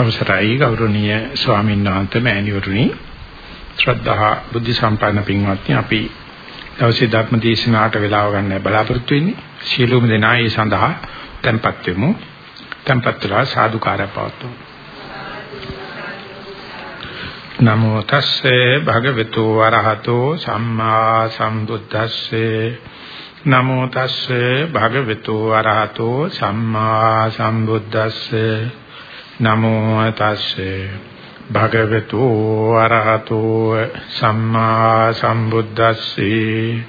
අවසරයි ගෞරවනීය ස්වාමීන් වහන්සේ මෑණිවරුනි. ශ්‍රද්ධා බුද්ධ සම්පන්න පින්වත්නි අපි දවසේ ධර්ම දේශනාවට වේලාව ගන්න බලාපොරොත්තු වෙන්නේ. සියලුම දෙනා ඒ සඳහා tempත් වෙමු. tempත් වෙලා සාදුකාරය පවත්වමු. නමෝ තස්සේ භගවතු වරහතෝ සම්මා සම්බුද්දස්සේ. නමෝ තස්සේ භගවතු වරහතෝ සම්මා සම්බුද්දස්සේ. නමෝ තස්සේ. භගවතු අරහතෝ සම්මා සම්බුද්දස්සේ.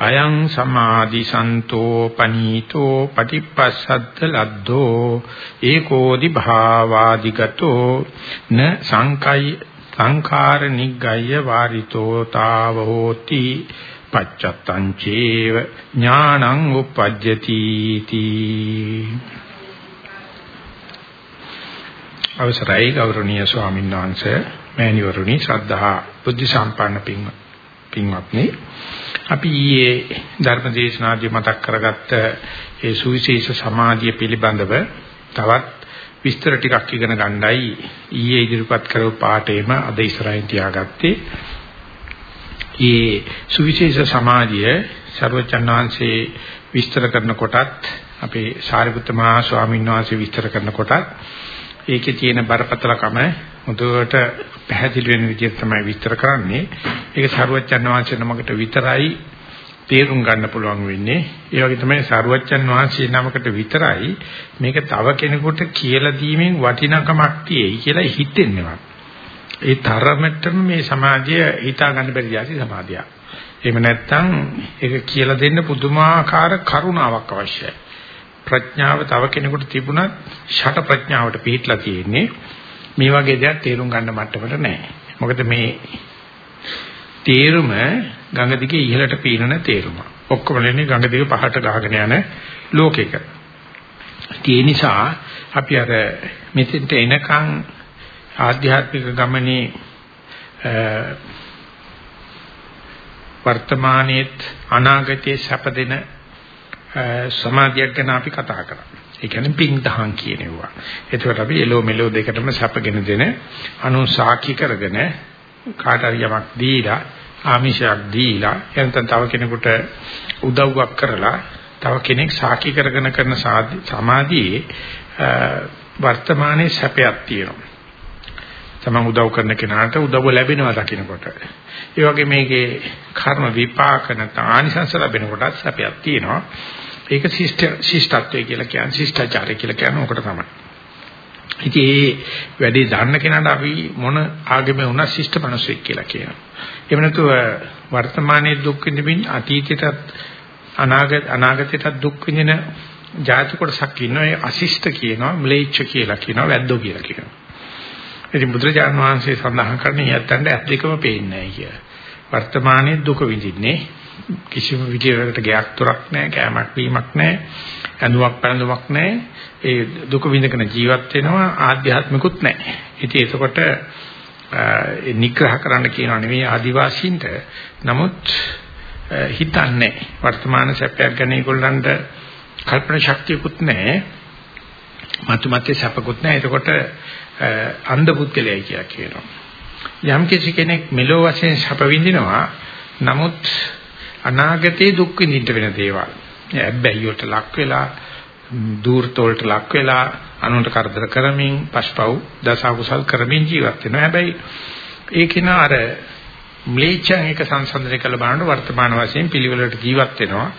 අයං සමාධි සන්තෝ පනීතෝ පටිපස්සද්ද ලද්දෝ. ඒකෝදි භාවාදිගතෝ. න සංකයි සංඛාර නිග්ගය වාරිතෝ තාව හෝති පච්චත්තං චේව ඥානං උපජ්ජති තී. අවසරයි ගෞරවනීය ස්වාමීන් වහන්සේ මෑණිවරුනි ශ්‍රද්ධා බුද්ධ සම්පන්න පින්වත්නි අපි ඊයේ ධර්ම දේශනාදී මතක් කරගත්ත ඒ සුවිශේෂ සමාධිය පිළිබඳව තවත් විස්තර ටිකක් ඉගෙන ගන්නයි ඊයේ ඉදිරිපත් කරපු පාඩේම අද ඉස්සරහින් තියාගත්තේ. ඒ සුවිශේෂ සමාධිය ਸਰවචන්නාංශේ විස්තර කරන කොටත් අපේ සාරිපුත්ත මහා ස්වාමීන් වහන්සේ විස්තර කරන කොටත් ඒකේ තියෙන බරපතලකම මුදුවට පැහැදිලි වෙන විදිහට තමයි විස්තර කරන්නේ. ඒක සරුවච්චන් වහන්සේ නමකට විතරයි තේරුම් ගන්න පුළුවන් වෙන්නේ. ඒ වගේ තමයි සරුවච්චන් වහන්සේ නමකට විතරයි මේක තව කෙනෙකුට කියලා දීමෙන් වටිනකමක් තියෙයි කියලා හිතෙන්නේවත්. ඒ තරමටම මේ සමාජය හිතා ගන්න බැරි જાති සමාධියක්. එහෙම නැත්නම් ඒක කියලා දෙන්න පුදුමාකාර කරුණාවක් අවශ්‍යයි. ප්‍රඥාව තව කෙනෙකුට තිබුණත් ෂට ප්‍රඥාවට පිටලා තියෙන්නේ මේ වගේ දෙයක් තේරුම් ගන්න මට්ටමට නැහැ. මොකද මේ තේරුම ගඟ දිගේ ඉහළට පීනන තේරුම. ඔක්කොම ලෙන්නේ ගඟ දිගේ පහට ගහගෙන යන ලෝකයක. ඒ නිසා අපි අර මෙතෙන්ට එනකන් ආධ්‍යාත්මික ගමනේ වර්තමානයේත් අනාගතයේ සැපදෙන සමාධියක් ගැන අපි කතා කරා. ඒ කියන්නේ පිං දහං කියනවා. ඒකට අපි එලෝ මෙලෝ දෙකටම සැපගෙන දෙන අනු සාක්ෂි කරගෙන කාට හරි යමක් දීලා ආමිෂයක් දීලා එතන තව කෙනෙකුට උදව්වක් කරලා තව කෙනෙක් සාක්ෂි කරගෙන කරන සමාධියේ වර්තමානයේ සැපයක් තියෙනවා. තමන් උදව් කරන කෙනාට උදව්ව ලැබෙනවා දකින්නකොට. ඒ වගේ මේකේ කර්ම විපාක නැත්නම් ආනිසංස ලැබෙනකොටත් සැපයක් තියෙනවා. ඒක ශිෂ්ට ශිෂ්ටත්වය කියලා කියන්නේ ශිෂ්ටාචාරය කියලා කියන්නේ ඕකට තමයි. ඉතින් ඒ වැඩි දන්න කෙනාට අපි මොන ආගමේ වුණත් ශිෂ්ට මිනිසෙක් කියලා කියනවා. එහෙම නැතුව වර්තමානයේ දුක් විඳින්න අතීතයටත් අනාගත අනාගතයටත් දුක් විඳින ජාති කොටසක් ඉන්නවා. ඒ අශිෂ්ට කියනවා, ම්ලේච්ඡ කියලා කියනවා, වැද්දෝ කියලා කියනවා. ඉතින් බුදුරජාණන් වහන්සේ සඳහන් කරන්නේ යත්තන්ට ඇත් දෙකම පේන්නේ නැහැ කියලා. වර්තමානයේ දුක විඳින්නේ කිසිම විදියකට ගයක් තොරක් නැහැ, කෑමක් බීමක් නැහැ, ඇඳුමක් පැළඳුමක් නැහැ. ඒ දුක විඳගෙන ජීවත් වෙනවා ආධ්‍යාත්මිකුත් නැහැ. ඉතින් ඒකකොට ඒ නිග්‍රහ කරන්න කියනවා නෙවෙයි ආදිවාසීන්ට. නමුත් හිතන්නේ වර්තමාන සැපයක් ගැන ඒගොල්ලන්ට කල්පනා ශක්තියකුත් නැහැ. මතු මතේ සැපකුත් නැහැ. ඒකකොට අන්ධ පුද්ගලයයි කියලා කියනවා. යම් කිසි කෙනෙක් මෙලෝ වශයෙන් සැප විඳිනවා නමුත් අනාගතයේ දුක් විඳින්න වෙන දේවල්. ඇබ්බැහියට ලක් වෙලා දූර්තවලට ලක් වෙලා අනුන්ට කරදර කරමින් පස්පව් දසකුසල් කරමින් ජීවත් වෙනවා. හැබැයි ඒකින අර ම්ලේච්ඡන් එක සංසන්දනය කළ බලනකොට වර්තමාන වශයෙන් පිළිවෙලට ජීවත් වෙනවා.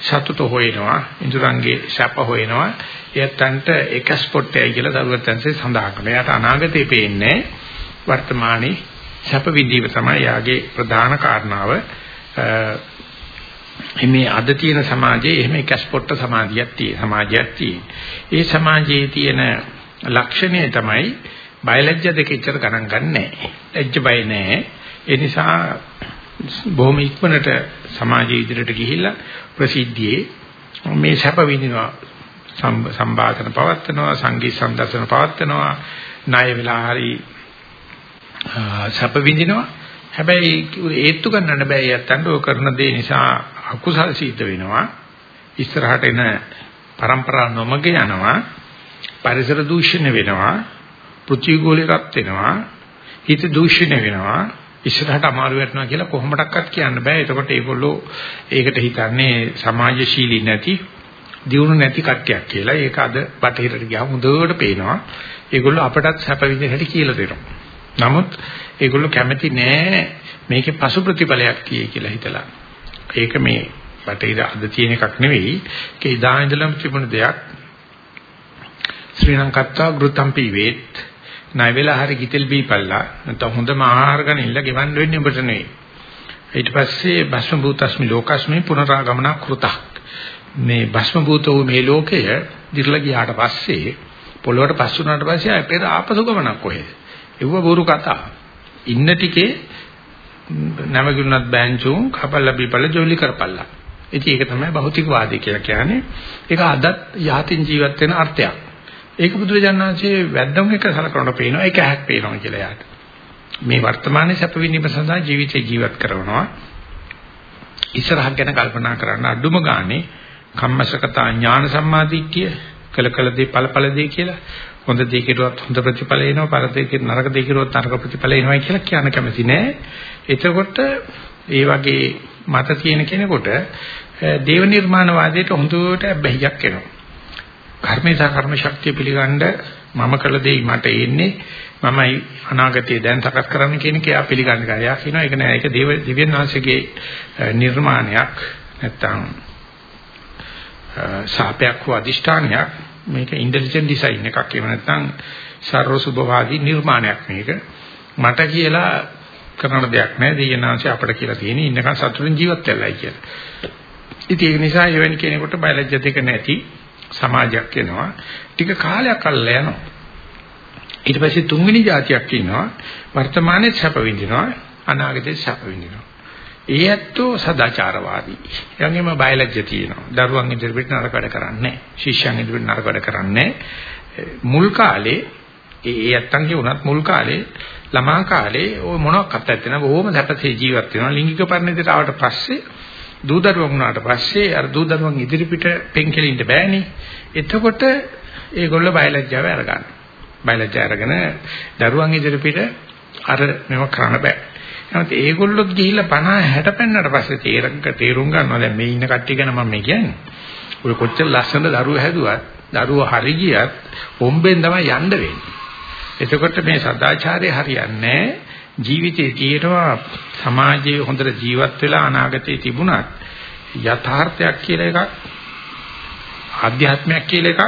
සතුට හොයනවා, ඉඳුරංගේ සැප හොයනවා. එයත්න්ට එක ස්පොට් එකයි කියලා දරුවත්න්සේ සඳහන් කරනවා. එයාට අනාගතේ පේන්නේ වර්තමානයේ සැප විඳීම තමයි යාගේ ප්‍රධාන කාරණාව. මේ අද තියෙන සමාජයේ එහෙම එක ස්පොට්ට සමාජයක් තියෙන සමාජයක් තියෙන. ඒ සමාජයේ තියෙන ලක්ෂණය තමයි බයලජ්‍ය දෙක ඉච්චර ගණන් ගන්නෑ. ලැජ්ජ බය නෑ. ඒ නිසා බොහොම ඉක්මනට සමාජයේ ඉදිරියට ගිහිල්ලා ප්‍රසිද්ධියේ මේ සැප විඳිනවා සම්බාධන පවත්නවා සංගීත සම්දර්ශන පවත්නවා ණය වෙලා හරි සැප විඳිනවා හැබැයි ඒත්තු ගන්නන්න බෑ යත්තන්ට ඔය කරන දේ නිසා අකුසල් සිද්ධ වෙනවා ඉස්සරහට එන પરම්පරා නොමග යනවා පරිසර දූෂණය වෙනවා, පෘථිවි ගෝලේ රත් වෙනවා, හිත දූෂණය වෙනවා, ඉස්සරහට අමාරු වෙනවා කියලා කොහොමඩක්වත් කියන්න බෑ. එතකොට ඒගොල්ලෝ ඒකට හිතන්නේ සමාජශීලී නැති, දියුණු නැති කට්ටියක් කියලා. ඒක අද බටහිරට ගියාම හොඳට පේනවා. ඒගොල්ලෝ අපටත් සැප විඳින්න කියලා දෙනවා. නමුත් ඒගොල්ලෝ කැමති නෑ මේකේ පසු ප්‍රතිඵලයක් කියේ කියලා හිතලා. ඒක මේ බටහිර අද තියෙන එකක් නෙවෙයි. ඒක ඉදා ඉඳලම තිබුණ දෙයක්. ශ්‍රී ලංකත්තා ගෘතම්පි වේත් ණය වෙලා හරි ගිතෙල් බීපල්ලා නැත්නම් හොඳම ආහාර ගන්න ඉල්ල ගෙවන්න වෙන්නේ ඔබට නෙවෙයි. ඊට පස්සේ භස්ම භූතස්මි ලෝකස්මි පුනරාගමන කෘතක්. මේ භස්ම භූත වූ මේ ලෝකය දිර්ලා ගියාට පස්සේ පොළොවට පස් වුණාට පස්සේ ආයෙ පෙර ආපසු ගමනක් කොහෙද? ඒව බොරු කතා. ඉන්න ටිකේ නැවගුණත් බෑන්චුන් කපල්ලා බීපල්ල ජොලි කරපල්ලා. ඉතින් ඒක තමයි භෞතිකවාදී කියලා කියන්නේ. ඒක අදත් යහතින් ජීවත් වෙන අර්ථයක්. ඒක බුදුරජාණන්සේ වැද්දම් එක සලකනකොට පේනවා ඒක ඇහක් පේනවා කියලා යාට. මේ වර්තමානයේ සැප විඳීම සඳහා ජීවිතේ ජීවත් කරනවා. ඉස්සරහ ගැන කල්පනා කරන්න අඩුම ගානේ කම්මසකතා ඥාන සම්මාදිට්ඨිය කළ කළ දේ ඵල ඵල දේ කියලා හොඳ දේ කෙරුවත් හොඳ ප්‍රතිඵල එනවා පරදේ නරක දේ කෙරුවත් නරක ප්‍රතිඵල එනවා කියලා කියන්න කැමති නෑ. එතකොට ඒ වගේ මත තියෙන කෙනෙකුට දේව නිර්මාණවාදයට හොඳට බැහැයක් එනවා. කර්මේසා කර්ම ශක්තිය පිළිගන්න මම කළ දෙයි මට එන්නේ මමයි අනාගතයේ දැන් සකස් කරන්න කියන එක එයා පිළිගන්න ගා. එයා කියනවා ඒක නෑ ඒක දේව දිව්‍යන් වහන්සේගේ නිර්මාණයක් නැත්තම් සාපයක් හෝ අදිෂ්ඨානයක් මේක ඉන්ටෙලිජන්ට් ඩිසයින් එකක් එහෙම නැත්නම් සර්ව සුභවාදී නිර්මාණයක් මේක මට කියලා කරන දෙයක් නෑ දෙයනාංශය අපිට කියලා තියෙන ඉන්නකන් සතුටින් ජීවත් වෙලයි කියලා. ඉතින් ඒ නිසා එවැනි කෙනෙකුට බයලජ්‍ය දෙක නැති සමාජයක් වෙනවා. ටික කාලයක් අල්ල යනවා. ඊට පස්සේ තුන්වෙනි જાතියක් ඉන්නවා. වර්තමානයේ සැප විඳිනවා, අනාගතයේ සැප විඳිනවා. ඒ ඇත්තෝ සදාචාරවාදී. එයාගෙම බයලජ්‍ය තියෙනවා. දරුවන් ඉදිරියට නරක වැඩ කරන්නේ නැහැ. ශිෂ්‍යයන් ඉදිරියට නරක වැඩ කරන්නේ මුල් කාලේ ඒ ඇත්තන්ගේ උනත් මුල් කාලේ ළමා කාලේ ওই මොනක්වත් නැත්නම් බොහොම සැපසේ ජීවත් වෙනවා. ලිංගික පරිණතයට ආවට පස්සේ දූ දරුවන් වුණාට පස්සේ අර දූ දරුවන් ඉදිරිපිට පෙන්කෙලින්න බෑනේ. එතකොට ඒගොල්ලෝ බයලජ්ජාව අරගන්න. බයලජ්ජා අරගෙන දරුවන් ඉදිරිපිට අර මේව කරන්න බෑ. නමුත් ඒගොල්ලොත් ගිහිල්ලා 50 60 පෙන්නට පස්සේ තේරංග තේරුම් ගන්නවා දැන් මේ ඉන්න කට්ටිය ගැන මම මේ කියන්නේ. ඔය කොච්චර ලස්සන දරුවෝ හැදුවත් දරුවෝ හරි ගියත් හොම්බෙන් තමයි යන්න වෙන්නේ. එතකොට මේ සදාචාරය හරියන්නේ ජීවිතේ තියෙනවා සමාජයේ හොඳට ජීවත් වෙලා අනාගතේ තිබුණත් යථාර්ථයක් කියලා එකක් ආධ්‍යාත්මයක් කියලා එකක්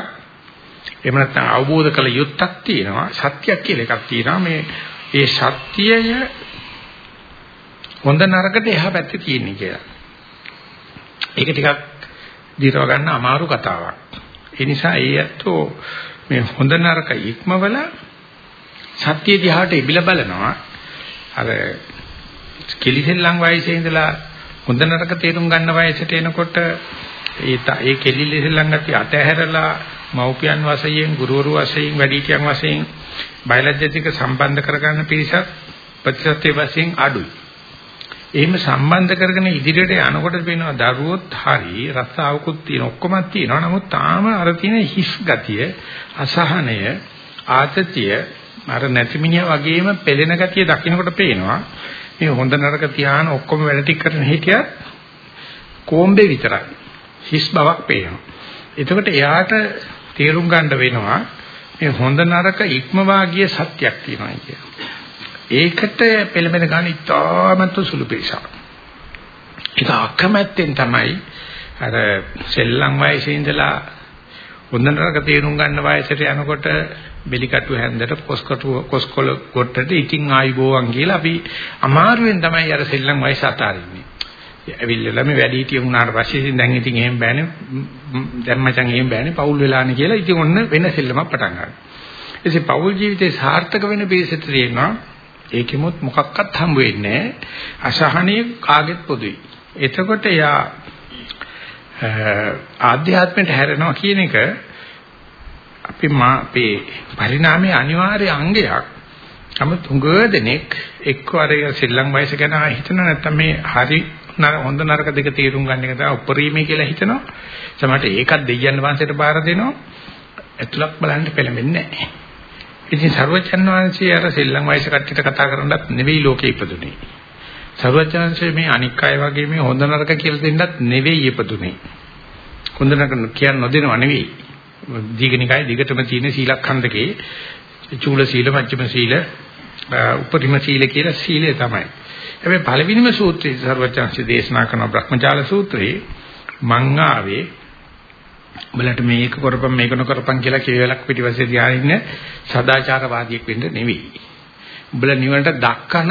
එහෙම නැත්නම් අවබෝධ කළ යුත්තක් තියෙනවා සත්‍යයක් කියලා එකක් තියෙනවා මේ ඒ සත්‍යය හොඳ නරකට එහා පැත්තේ තියෙන්නේ කියලා. ඒක ටිකක් දිරව ගන්න අමාරු කතාවක්. ඒ නිසා ඒ ඇත්තෝ මේ හොඳ නරක ඉක්මවල සත්‍ය දිහාට ඉබිලා බලනවා. අර කෙලිසෙල්ලම් වයසේ ඉඳලා හොඳ නරක තේරුම් ගන්න වයසට එනකොට ඒ ඒ කෙලිසෙල්ලම් ගතිය අතහැරලා මව්පියන් වශයෙන් ගුරුවරු වශයෙන් වැඩිහිටියන් වශයෙන් බයලජ්‍යතික සම්බන්ධ කරගන්න පිරිසක් ප්‍රතිශතයේ වශයෙන් අඩුයි. එහෙම සම්බන්ධ කරගෙන ඉදිරියට යනකොට පේනවා දරුවොත් හරි රස්සාවකුත් තියෙන ඔක්කොමත් තියෙනවා. නමුත් තාම අර තියෙන හිස් ගතිය, අසහනය, ආතතිය අර නැතිමිනිය වගේම පෙළෙන ගතිය දකින්නකොට පේනවා. මේ හොඳ නරක තියාන ඔක්කොම වැඩ ටික කරන හිටියත් කොම්බේ විතරයි. හිස් බවක් පේනවා. එතකොට එයාට තේරුම් ගන්න වෙනවා මේ හොඳ නරක ඉක්මවා ගිය සත්‍යක් තියෙනවා කියලා. ඒකට පෙළඹෙන ගාන ඉතාමත් සුළු පිටසක්. ඒක අකමැත්තෙන් තමයි අර සෙල්ලම් වයසේ ඉඳලා හොඳ නරක තේරුම් ගන්න වයසට යනකොට බෙලිකටු හැන්දට කොස්කටු කොස්කොල කොටට ඉතින් ආයිබෝවන් කියලා අපි අමාරුවෙන් තමයි අර සෙල්ලම් වයස අතාරින්නේ. ඇවිල්ලා මේ වැඩි හිටිය වුණාට පස්සේ ඉතින් දැන් ඉතින් එහෙම බෑනේ දැන් මචං එහෙම බෑනේ පවුල් වෙලානේ කියලා ඉතින් ඔන්න වෙන සෙල්ලමක් පටන් ගන්නවා. එසේ පවුල් ජීවිතේ සාර්ථක වෙන පිළිසෙට තියෙනවා ඒකෙමුත් මොකක්වත් හම්බ වෙන්නේ අසහනීය කාගෙත් පොදුයි. එතකොට යා ආධ්‍යාත්මයට හැරෙනවා කියන එක අපි මා අපේ පරිණාමයේ අනිවාර්ය අංගයක්. නමුත් හුඟ දෙනෙක් එක්වර සෙල්ලම් වයස ගැන හිතන නැත්නම් මේ හරි හොඳ නරක දෙක තීරුම් ගන්න එක තමයි උපරිමයි කියලා හිතනවා. සමහරට ඒකත් දෙයයන් වහන්සේට බාර දෙනවා. ඇතුළක් බලන්න පෙළඹෙන්නේ නැහැ. ඉතින් සර්වචන් වහන්සේ අර සෙල්ලම් වයස කට්ටියට කතා කරන්නත් නෙවෙයි ලෝකේ ඉපදුනේ. සර්වචන්සේ මේ අනික් අය වගේ මේ හොඳ නරක කියලා දෙන්නත් නෙවෙයි ඉපදුනේ. හොඳ නරක කියන්න නොදෙනව නෙවෙයි. දීගනිකයි දිගටම තියෙන සීලඛණ්ඩකේ චූල සීල මජ්ක්‍ධිම සීල උපරිම සීල කියලා සීලය තමයි. හැබැයි පළවෙනිම සූත්‍රයේ සර්වචන්සේ දේශනා කරන බ්‍රහ්මජාල සූත්‍රයේ මං ආවේ උඹලට මේක කරපම් මේක නොකරපම් කියලා කේවලක් පිටිපස්සේ තියාගෙන ඉන්න සදාචාරවාදියෙක් වෙන්න නෙවෙයි. උඹලා නිවනට දක්කන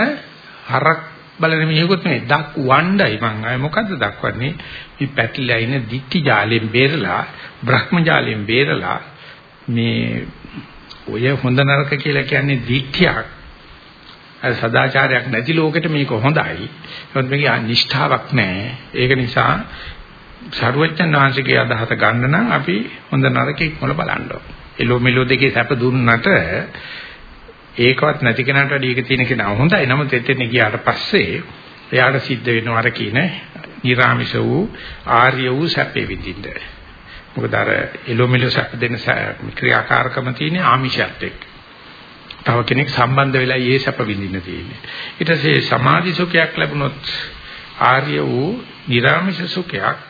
හරක් බලන මිනිහෙකුත් නෙවෙයි. දක් වණ්ඩයි මං ආයේ මොකද්ද දක්වන්නේ? මේ පැටලලා ඉන්න දික්ටි ජාලයෙන් බේරලා, බ්‍රහ්ම ජාලයෙන් බේරලා මේ ඔය හොඳ නරක කියලා කියන්නේ දික්තියක්. අර සදාචාරයක් නැති ලෝකෙට මේක හොඳයි. ඒත් මේකේ නිෂ්ඨාවක් නැහැ. ඒක නිසා සරුවච්චන් වහන්සේගේ අදහස ගන්න නම් අපි හොඳ නරක ඉක්මල බලන්න ඕන. එලෝ මෙලෝ දෙකේ සැප දුන්නට ඒකවත් නැති කෙනාට වැඩි එක තියෙන කෙනා හොඳයි. නමුත් එතෙන් ගියාට පස්සේ එයාට සිද්ධ වෙනවා අර කියන නිර්ාමිෂ වූ ආර්ය වූ සැපේ විඳින්න. මොකද අර එලෝ මෙලෝ සැප දෙන ක්‍රියාකාරකම තියෙන ආමිෂයත් එක්ක. තව කෙනෙක් සම්බන්ධ වෙලා ඒ සැප විඳින්න තියෙන්නේ. ඊට පස්සේ සමාධි සුඛයක් ලැබුණොත් ආර්ය වූ නිර්ාමිෂ සුඛයක්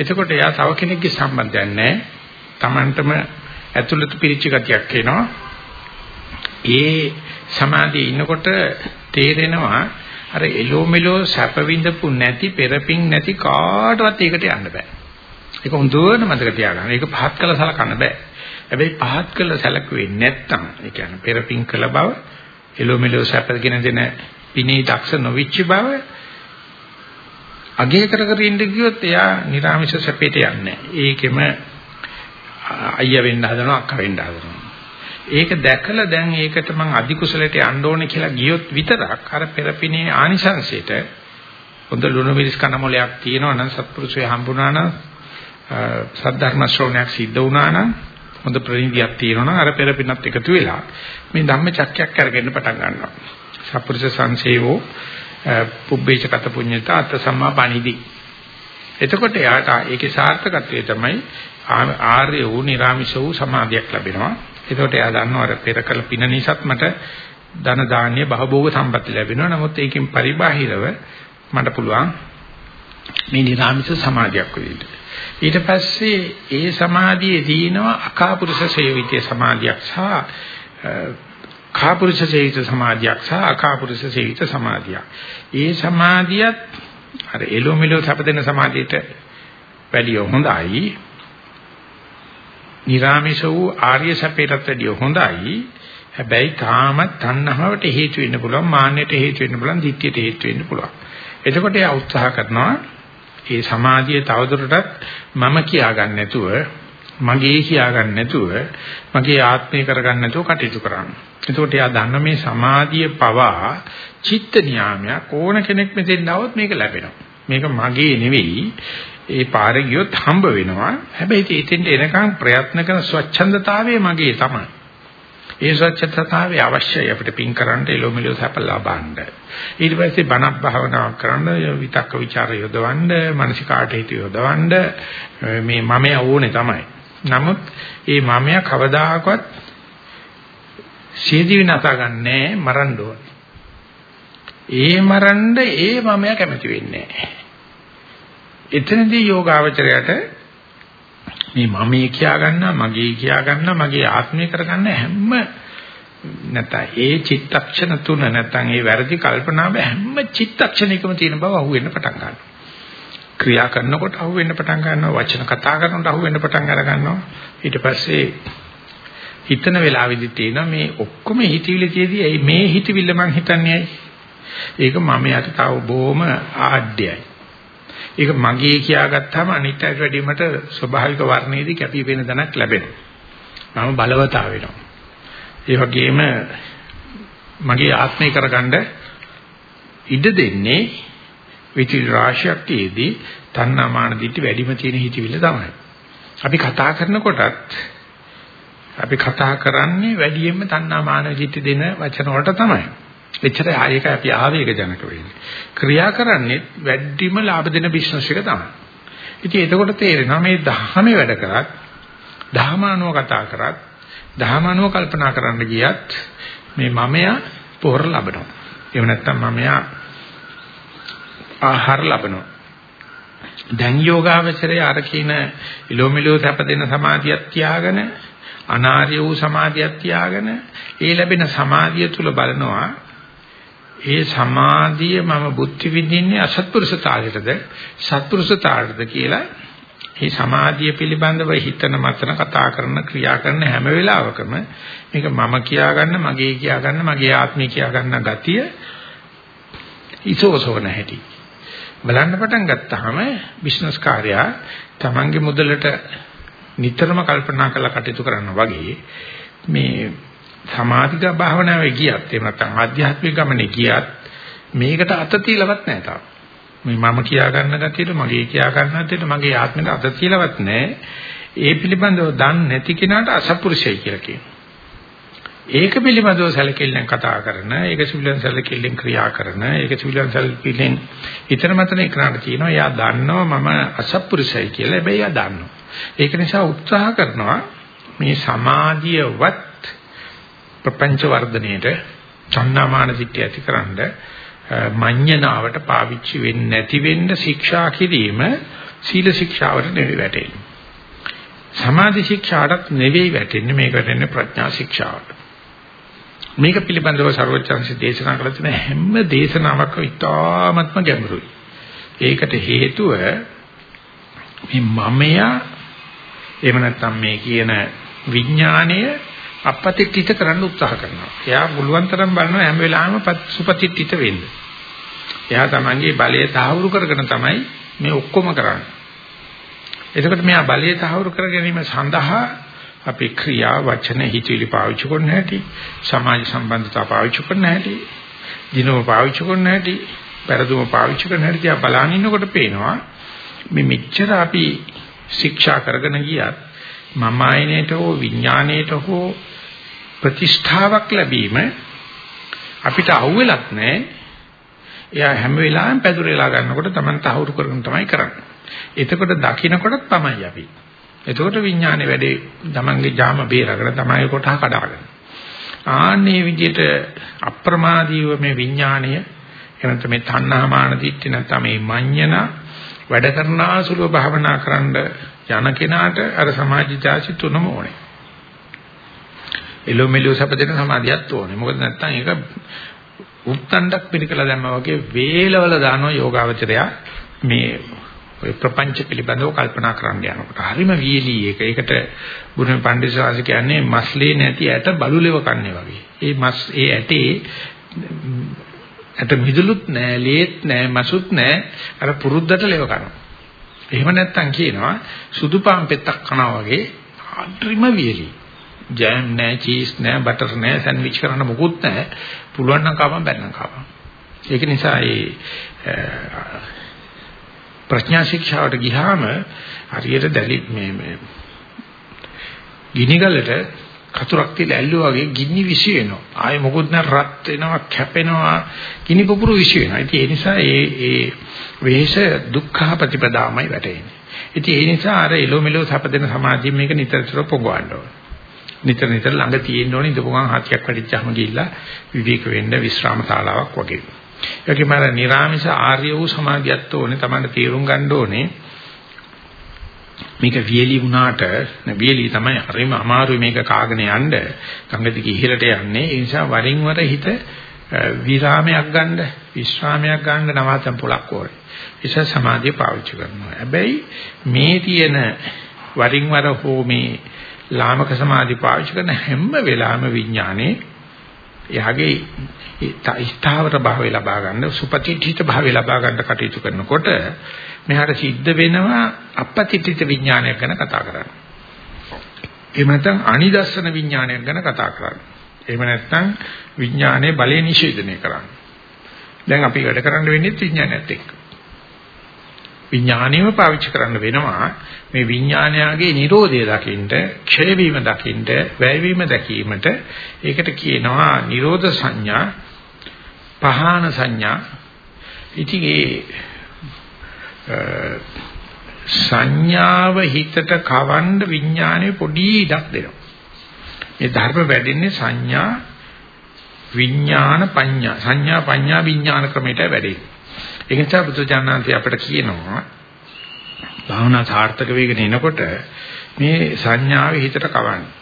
එතකොට එයා තව කෙනෙක්ගේ සම්බන්ධයක් නැහැ. Tamanටම ඇතුළත පිරිච්ච ගතියක් එනවා. ඒ සමාධියේ ඉන්නකොට තේරෙනවා අර එලෝ මෙලෝ සැප විඳපු නැති පෙරපින් නැති කාටවත් ඒකට යන්න බෑ. ඒක හොඳට මතක තියාගන්න. ඒක පහත් කළ සලකන්න බෑ. හැබැයි පහත් කළ සැලකුවේ නැත්තම් ඒ කියන්නේ පෙරපින් කළ බව එලෝ මෙලෝ සැපගෙන දෙන පිනේ දක්ෂ නොවිච්ච බව අගය කර කර ඉන්න කිව්වොත් එයා නිර්ආමිෂ සැපේට යන්නේ ඒකෙම අයියා වෙන්න හදනවා අක්කා වෙන්න හදනවා. ඒක දැකලා දැන් ඒකට මං අධි කුසලයට යන්න ඕනේ කියලා ගියොත් විතරක් අර පෙරපිනේ ආනිසංසයට හොඳ ලුණු මිරිස් කන මොලයක් තියෙනවා නම් සත්පුරුෂය හම්බුණා නම් සද්ධර්ම ශ්‍රවණයක් සිද්ධ වුණා නම් හොඳ ප්‍රණීතියක් තියෙනවා නම් අර පෙරපිනත් එකතු වෙලා මේ ධම්ම චක්කයක් අරගෙන පටන් ගන්නවා. සත්පුරුෂ සංසේවෝ පුබ්බේච කත පුඤ්ඤතා අත්ථ සම්මා පණිදි. එතකොට යාට ඒකේ සාර්ථකත්වය තමයි ආර්ය වූ නිර්ාමිෂ වූ සමාධියක් ලැබෙනවා. එතකොට එයා දන්නවා අර පෙර කළ පින නිසාත් මට ධන දාන්‍ය බහභෝග සම්පatti ලැබෙනවා. නමුත් ඒකෙන් පරිබාහිරව මට පුළුවන් මේ නිර්ාමිෂ සමාධියක් වෙන්න. ඊට පස්සේ ඒ සමාධියේ දිනනවා අකාපුරුෂ සේවිතේ සමාධියක් සහ කාපුරුෂ සේවිත සමාධියක් සහ අකාපුරුෂ සේවිත සමාධියක්. ඒ සමාධියත් අර එලොමෙලෝ සැපදෙන සමාධියට වැඩිය හොඳයි. නිරාමිෂ වූ ආර්ය සැපයටත් වැඩිය හොඳයි. හැබැයි තාමත් තණ්හාවට හේතු වෙන්න පුළුවන්, මාන්නයට හේතු වෙන්න පුළුවන්, ditthියට හේතු වෙන්න පුළුවන්. එතකොට එයා උත්සාහ කරනවා ඒ සමාධිය තවදුරටත් මම කියා ගන්න නැතුව මගේ කියාගන්න නැතුව මගේ ආත්මය කරගන්න නැතුව කටයුතු කරන්නේ. එතකොට එයා දන්න මේ සමාධිය පවා චිත්ත නියාමයක් ඕන කෙනෙක් මෙතෙන් આવොත් මේක ලැබෙනවා. මේක මගේ නෙවෙයි. ඒ පාරේ ගියොත් හම්බ වෙනවා. හැබැයි ඉතින් එනකන් ප්‍රයත්න කරන ස්වච්ඡන්දතාවය මගේ තමයි. ඒ ස්වච්ඡතාවය අවශ්‍යයි අපිට පින් කරන්න එළොමෙලෝ සැප ලබන්න. ඊට පස්සේ බණක් භාවනාවක් කරන්න විතක්ක ਵਿਚාර යොදවන්න, මානසික ආට හිත යොදවන්න මේ මම ඕනේ තමයි. නමුත් ඒ මමයා කවදාකවත් සියදි විනාශ ගන්නෑ මරන්න ඕනේ. ඒ මරන්න ඒ මමයා කැමති වෙන්නේ නැහැ. එතනදී යෝගාවචරයට මේ මමයේ කියා ගන්නා මගේ කියා ගන්නා මගේ ආත්මය කරගන්න හැම නැත්නම් ඒ චිත්තක්ෂණ තුන නැත්නම් ඒ වැරදි කල්පනාව හැම චිත්තක්ෂණයකම තියෙන බව අහුවෙන්න පටන් ගන්නවා. ක්‍රියා කරනකොට අහුවෙන්න පටන් ගන්නවා වචන කතා කරනකොට අහුවෙන්න පටන් අර ගන්නවා. ඊට පස්සේ හිතන වෙලාවෙදි තියෙනවා මේ ඔක්කොම හිතවිලි තියදී මේ හිතවිල්ල මං හිතන්නේ ඇයි? ඒක මම යට තව බොහොම ආඩ්‍යයි. ඒක මගේ කියාගත්තාම අනිත් අයට වැඩිය මට ස්වභාවික වර්ණයේදී කැපී පෙනෙන දණක් ලැබෙනවා. මම බලවතා වෙනවා. ඒ වගේම මගේ ආත්මය කරගන්න ඉඩ දෙන්නේ විචිල් රාශියක් තියේදී තණ්හාමාන දිටි වැඩිම තියෙන හිතවිල්ල තමයි. අපි කතා කරනකොටත් අපි කතා කරන්නේ වැඩියෙන්ම තණ්හාමාන දිටි දෙන වචන වලට තමයි. එච්චර ආයක අපි ආවේග ජනක වෙන්නේ. ක්‍රියා කරන්නේ වැඩිම ලාභ දෙන බිස්නස් එක තමයි. ඉතින් එතකොට තේරෙනවා මේ දහමේ වැඩ කරත් දහමානුව කතා කරත් දහමානුව කල්පනා කරන්න ගියත් මේ මමයා පොහොර ලබනවා. එහෙම නැත්නම් මමයා ආහාර ලබනවා. දැන් යෝගාවචරයේ අර කියන ඉලෝමිලෝ සැප දෙන සමාධියක් තියාගෙන අනාර්ය වූ සමාධියක් තියාගෙන ඒ ලැබෙන සමාධිය තුල බලනවා. ඒ සමාධිය මම බුද්ධ විදින්නේ අසත්පුරුෂතාවයටද? සත්පුරුෂතාවයටද කියලා මේ සමාධිය පිළිබඳව හිතන මතන කතා කරන ක්‍රියා කරන හැම වෙලාවකම මේක මම කියා ගන්න මගේ කියා ගන්න මගේ ආත්මය කියා ගන්න ගතිය ඉසෝසෝන හැටි. බලන්න පටන් ගත්තාම බිස්නස් කාර්යය තමන්ගේ මුදලට නිතරම කල්පනා කරලා කටයුතු කරනවා වගේ මේ සමාධික භාවනාවේ ගියත් එහෙම නැත්නම් ආධ්‍යාත්මික ගමනේ ගියත් මේකට අත තියලවත් නැහැ තාම. මේ මම කියා ගන්න ගැතියට මගේ කියා ගන්න ගැතියට මගේ ආත්මෙට අත තියලවත් නැහැ. ඒ පිළිබඳව දන්නේ නැති කෙනාට අසත්පුරුෂයයි කියලා කියනවා. ඒක පිළිබඳව සැලකිල්ලෙන් කතා කරන, ඒක සිවිලෙන් සැලකිල්ලෙන් ක්‍රියා කරන, ඒක සිවිලෙන් සැලකිල්ලෙන් ඊතර මතන එකනට කියනවා එයා දන්නවා මම අසත්පුරුෂයි කියලා. හැබැයි එයා දන්නවා. ඒක නිසා උත්සාහ කරනවා මේ සමාධියවත් ප්‍රපංච වර්ධනයේට චන්නාමාන සිට්ඨිය ඇතිකරනද මඤ්ඤණාවට පාවිච්චි වෙන්නේ නැති වෙන්න ශික්ෂා කිරීම සීල ශික්ෂාවට නෙවෙයි වැටෙන්නේ. සමාධි ශික්ෂාටත් නෙවෙයි වැටෙන්නේ මේක වැටෙන්නේ ප්‍රඥා ශික්ෂාවට. මේක පිළිබඳව ਸਰවචන්සි දේශනා කළ තියෙන හැම දේශනාවක්ම ඉතාමත්ම ගැඹුරුයි. ඒකට හේතුව මේ මමයා එහෙම නැත්නම් මේ කියන විඥාණය අපපතිත්‍ිත කරන්න උත්සාහ කරනවා. එයා මුළුවන් තරම් බලනවා හැම වෙලාවෙම සුපතිත්‍ිත වෙන්න. එයා තමන්ගේ බලය තහවුරු කරගෙන තමයි මේ ඔක්කොම කරන්නේ. එතකොට මෙයා බලය තහවුරු කර ගැනීම සඳහා අපි ක්‍රියා වචන හිතවිලි පාවිච්චි කරන හැටි, සමාජ සම්බන්ධතා පාවිච්චි කරන හැටි, දිනව පාවිච්චි කරන හැටි, පෙරදුම පාවිච්චි කරන හැටි දිහා බලන ඉන්නකොට පේනවා මේ මෙච්චර අපි ශික්ෂා කරගෙන ගියත් මම ආයනයට හෝ විඥාණයට හෝ ප්‍රතිෂ්ඨාවක් ලැබීම අපිට අහුවෙලක් නැහැ. එයා හැම වෙලාවෙම පැදුරේලා ගන්නකොට Taman තහවුරු කරගෙන තමයි කරන්නේ. එතකොට දකින්නකොටත් තමයි අපි. එතකොට විඥානේ වැඩේ Tamanගේ ජාම බේරගෙන තමයි කොටහ කඩාගෙන. ආන්නේ විදිහට අප්‍රමාදීව මේ විඥාණය එනත මේ තණ්හාමාන දිට්ඨි නැත්නම් මේ මඤ්ඤණ වැඩ කරනාසුලව භාවනා කරන්න යන කෙනාට අර සමාජිතාසි තුනම ඕනේ. එළොමෙලිය සපදෙන සමාධියක් ඕනේ. මොකද නැත්තම් ඒක උත්තණ්ඩක් පිළිකලා දැම්මා වගේ වේලවල දානවා යෝගාවචරයා මේ ඔය ප්‍රපංච පිළිබඳව කල්පනා කරන්න යනකොට. හරිම වීලි ඒක. ඒකට බුදුන් පඬිස්සවාස කියන්නේ මස්ලේ නැති ඇට බලුලෙව කන්නේ වගේ. ඒ මස් ඒ ඇටේ ඇට මිදුලුත් නෑ, ලේත් නෑ, මසුත් නෑ. අර පුරුද්දට ලෙව කරනවා. එහෙම නැත්තම් කියනවා සුදු පාන් පෙත්තක් කනවා වගේ හරිම වීලි. ජෑම් නෑ, චීස් නෑ, බටර් නෑ, සෑන්ඩ්විච් කරන්න මොකුත් නෑ. පුළුවන් නම් කවම බැන්නම් කවම. ඒක නිසා ඒ ප්‍රඥා ශික්ෂාවට ගියාම හරියට දැලි මේ මේ ගිනිගලට කතුරක් තියලා ඇල්ලුවා වගේ ගිනි විශ් වෙනවා. ආයේ මොකොත් නැ රත් වෙනවා, කැපෙනවා, ගිනි පුපුරු විශ් වෙනවා. ඉතින් ඒ නිසා ඒ ඒ වෙහෙස දුක්ඛ ප්‍රතිපදාමයි වැටෙන්නේ. ඉතින් ඒ නිසා අර එලොමෙලෝ සැපදෙන සමාධිය මේක නිතරතර පොගවන්න ඕනේ. නිතර නිතර ළඟ තියෙන්න ඕනේ ඉඳපු ගමන් හතියක් වැඩිච්චාම ගිහිල්ලා විවේක වෙන්න විශ්‍රාම ශාලාවක් වගේ. ඒකම අර නිර්ාමිෂ ආර්ය වූ සමාධියත් ඕනේ තමයි තීරුම් ගන්න ඕනේ. මේක වියලි වුණාට වියලි තමයි හරිම අමාරුයි මේක කාගෙන යන්න. ගංගදික ඉහළට යන්නේ. ඒ නිසා වරින් වර හිත විරාමයක් ගන්න විශ්‍රාමයක් ගන්න නවාතම් පොලක් ඕනේ. ඒස සමාධිය පාවිච්චි කරනවා. හැබැයි මේ තියෙන වරින් වර හෝ මේ ලාමක සමාධි පාවිච්චි කරන හැම වෙලාවෙම විඥානේ එයාගේ ස්ථාවර භාවය ලබා ගන්න සුපතිඨිත භාවය ලබා ගන්න කටයුතු කරනකොට මෙහාට සිද්ධ වෙනවා අපපතිඨිත විඥානයක් ගැන කතා කරන්න. එහෙම නැත්නම් අනිදස්සන විඥානයක් ගැන කතා කරන්න. එහෙම නැත්නම් විඥානයේ බලය නිෂේධනය කරන්න. දැන් අපි වැඩ කරන්න වෙන්නේ විඥානයත් එක්ක. විඥාණයම පාවිච්චි කරන්න වෙනවා මේ විඥානයාගේ Nirodha දකින්න, ක්ෂය වීම දකින්න, වැය වීම දැකීමට ඒකට කියනවා Nirodha සංඥා, පහාන සංඥා. ඉතින් ඒ සංඥාව හිතට කවන්න විඥානේ පොඩි ඉඩක් දෙනවා. මේ ධර්ම වැඩෙන්නේ සංඥා විඥාන පඤ්ඤා සංඥා පඤ්ඤා විඥාන ක්‍රමයට වැඩෙන්නේ. ඒ නිසා බුදුජානනාන්ති අපිට කියනවා භාවනා සාර්ථක වෙගෙන එනකොට මේ සංඥාවේ හිතට කවන්නේ.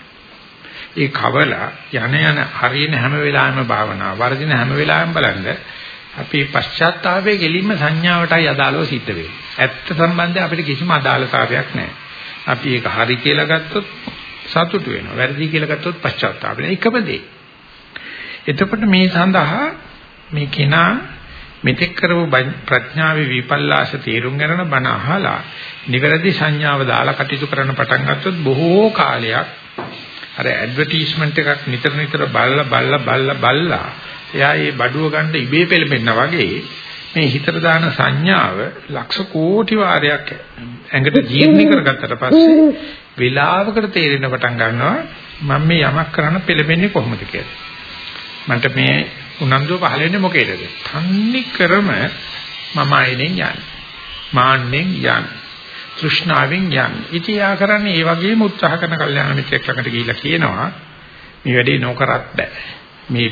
ඒ කවලා යන යන හරියන හැම වෙලාවෙම භාවනාව වර්ධින හැම වෙලාවෙම බලන්න අපි පශ්චාත්තාපයේ ගෙලින්ම සංඥාවටයි අදාළව සිද්ධ වෙන්නේ. ඇත්ත සම්බන්ධයෙන් අපිට කිසිම අදාළතාවයක් නැහැ. අපි ඒක හරි කියලා ගත්තොත් සතුටු වෙනවා. වැරදි කියලා ගත්තොත් පශ්චාත්තාප වෙනවා. එකම දේ. එතකොට මේ සඳහා මේ කෙනා මෙතෙක් කරපු ප්‍රඥාවේ විපල්ලාස තීරුම් ගන්න බණ අහලා නිවැරදි සංඥාව දාලා කටයුතු කරන්න පටන් ගත්තොත් බොහෝ කාලයක් අර ඇඩ්වර්ටයිස්මන්ට් එකක් නිතර නිතර බලලා බලලා බලලා බලලා එයා මේ බඩුව ගන්න ඉබේ පෙළඹෙනා වගේ මේ හිතට දාන සංඥාව ලක්ෂ කෝටි වාරයක් ඇඟට ජීර්ණ කරගත්තට පස්සේ වේලාවකට තේරෙන පටන් ගන්නවා මම මේ යමක් කරන්න පෙළඹෙන්නේ කොහොමද කියලා. මන්ට මේ උනන්දුව පහල වෙන්නේ මොකේද? තන්නේ කරම මම අයිනෙන් යන්නේ. මාන්නෙන් යන්නේ. තෘෂ්ණාවෙන් යන්නේ. ඉතින් යා කරන්නේ ඒ වගේම උත්සාහ කරන කල්යාණ මිත්‍රෙක් ළඟට ගිහිල්ලා කියනවා මේ වැඩේ නොකරත් බෑ. මේ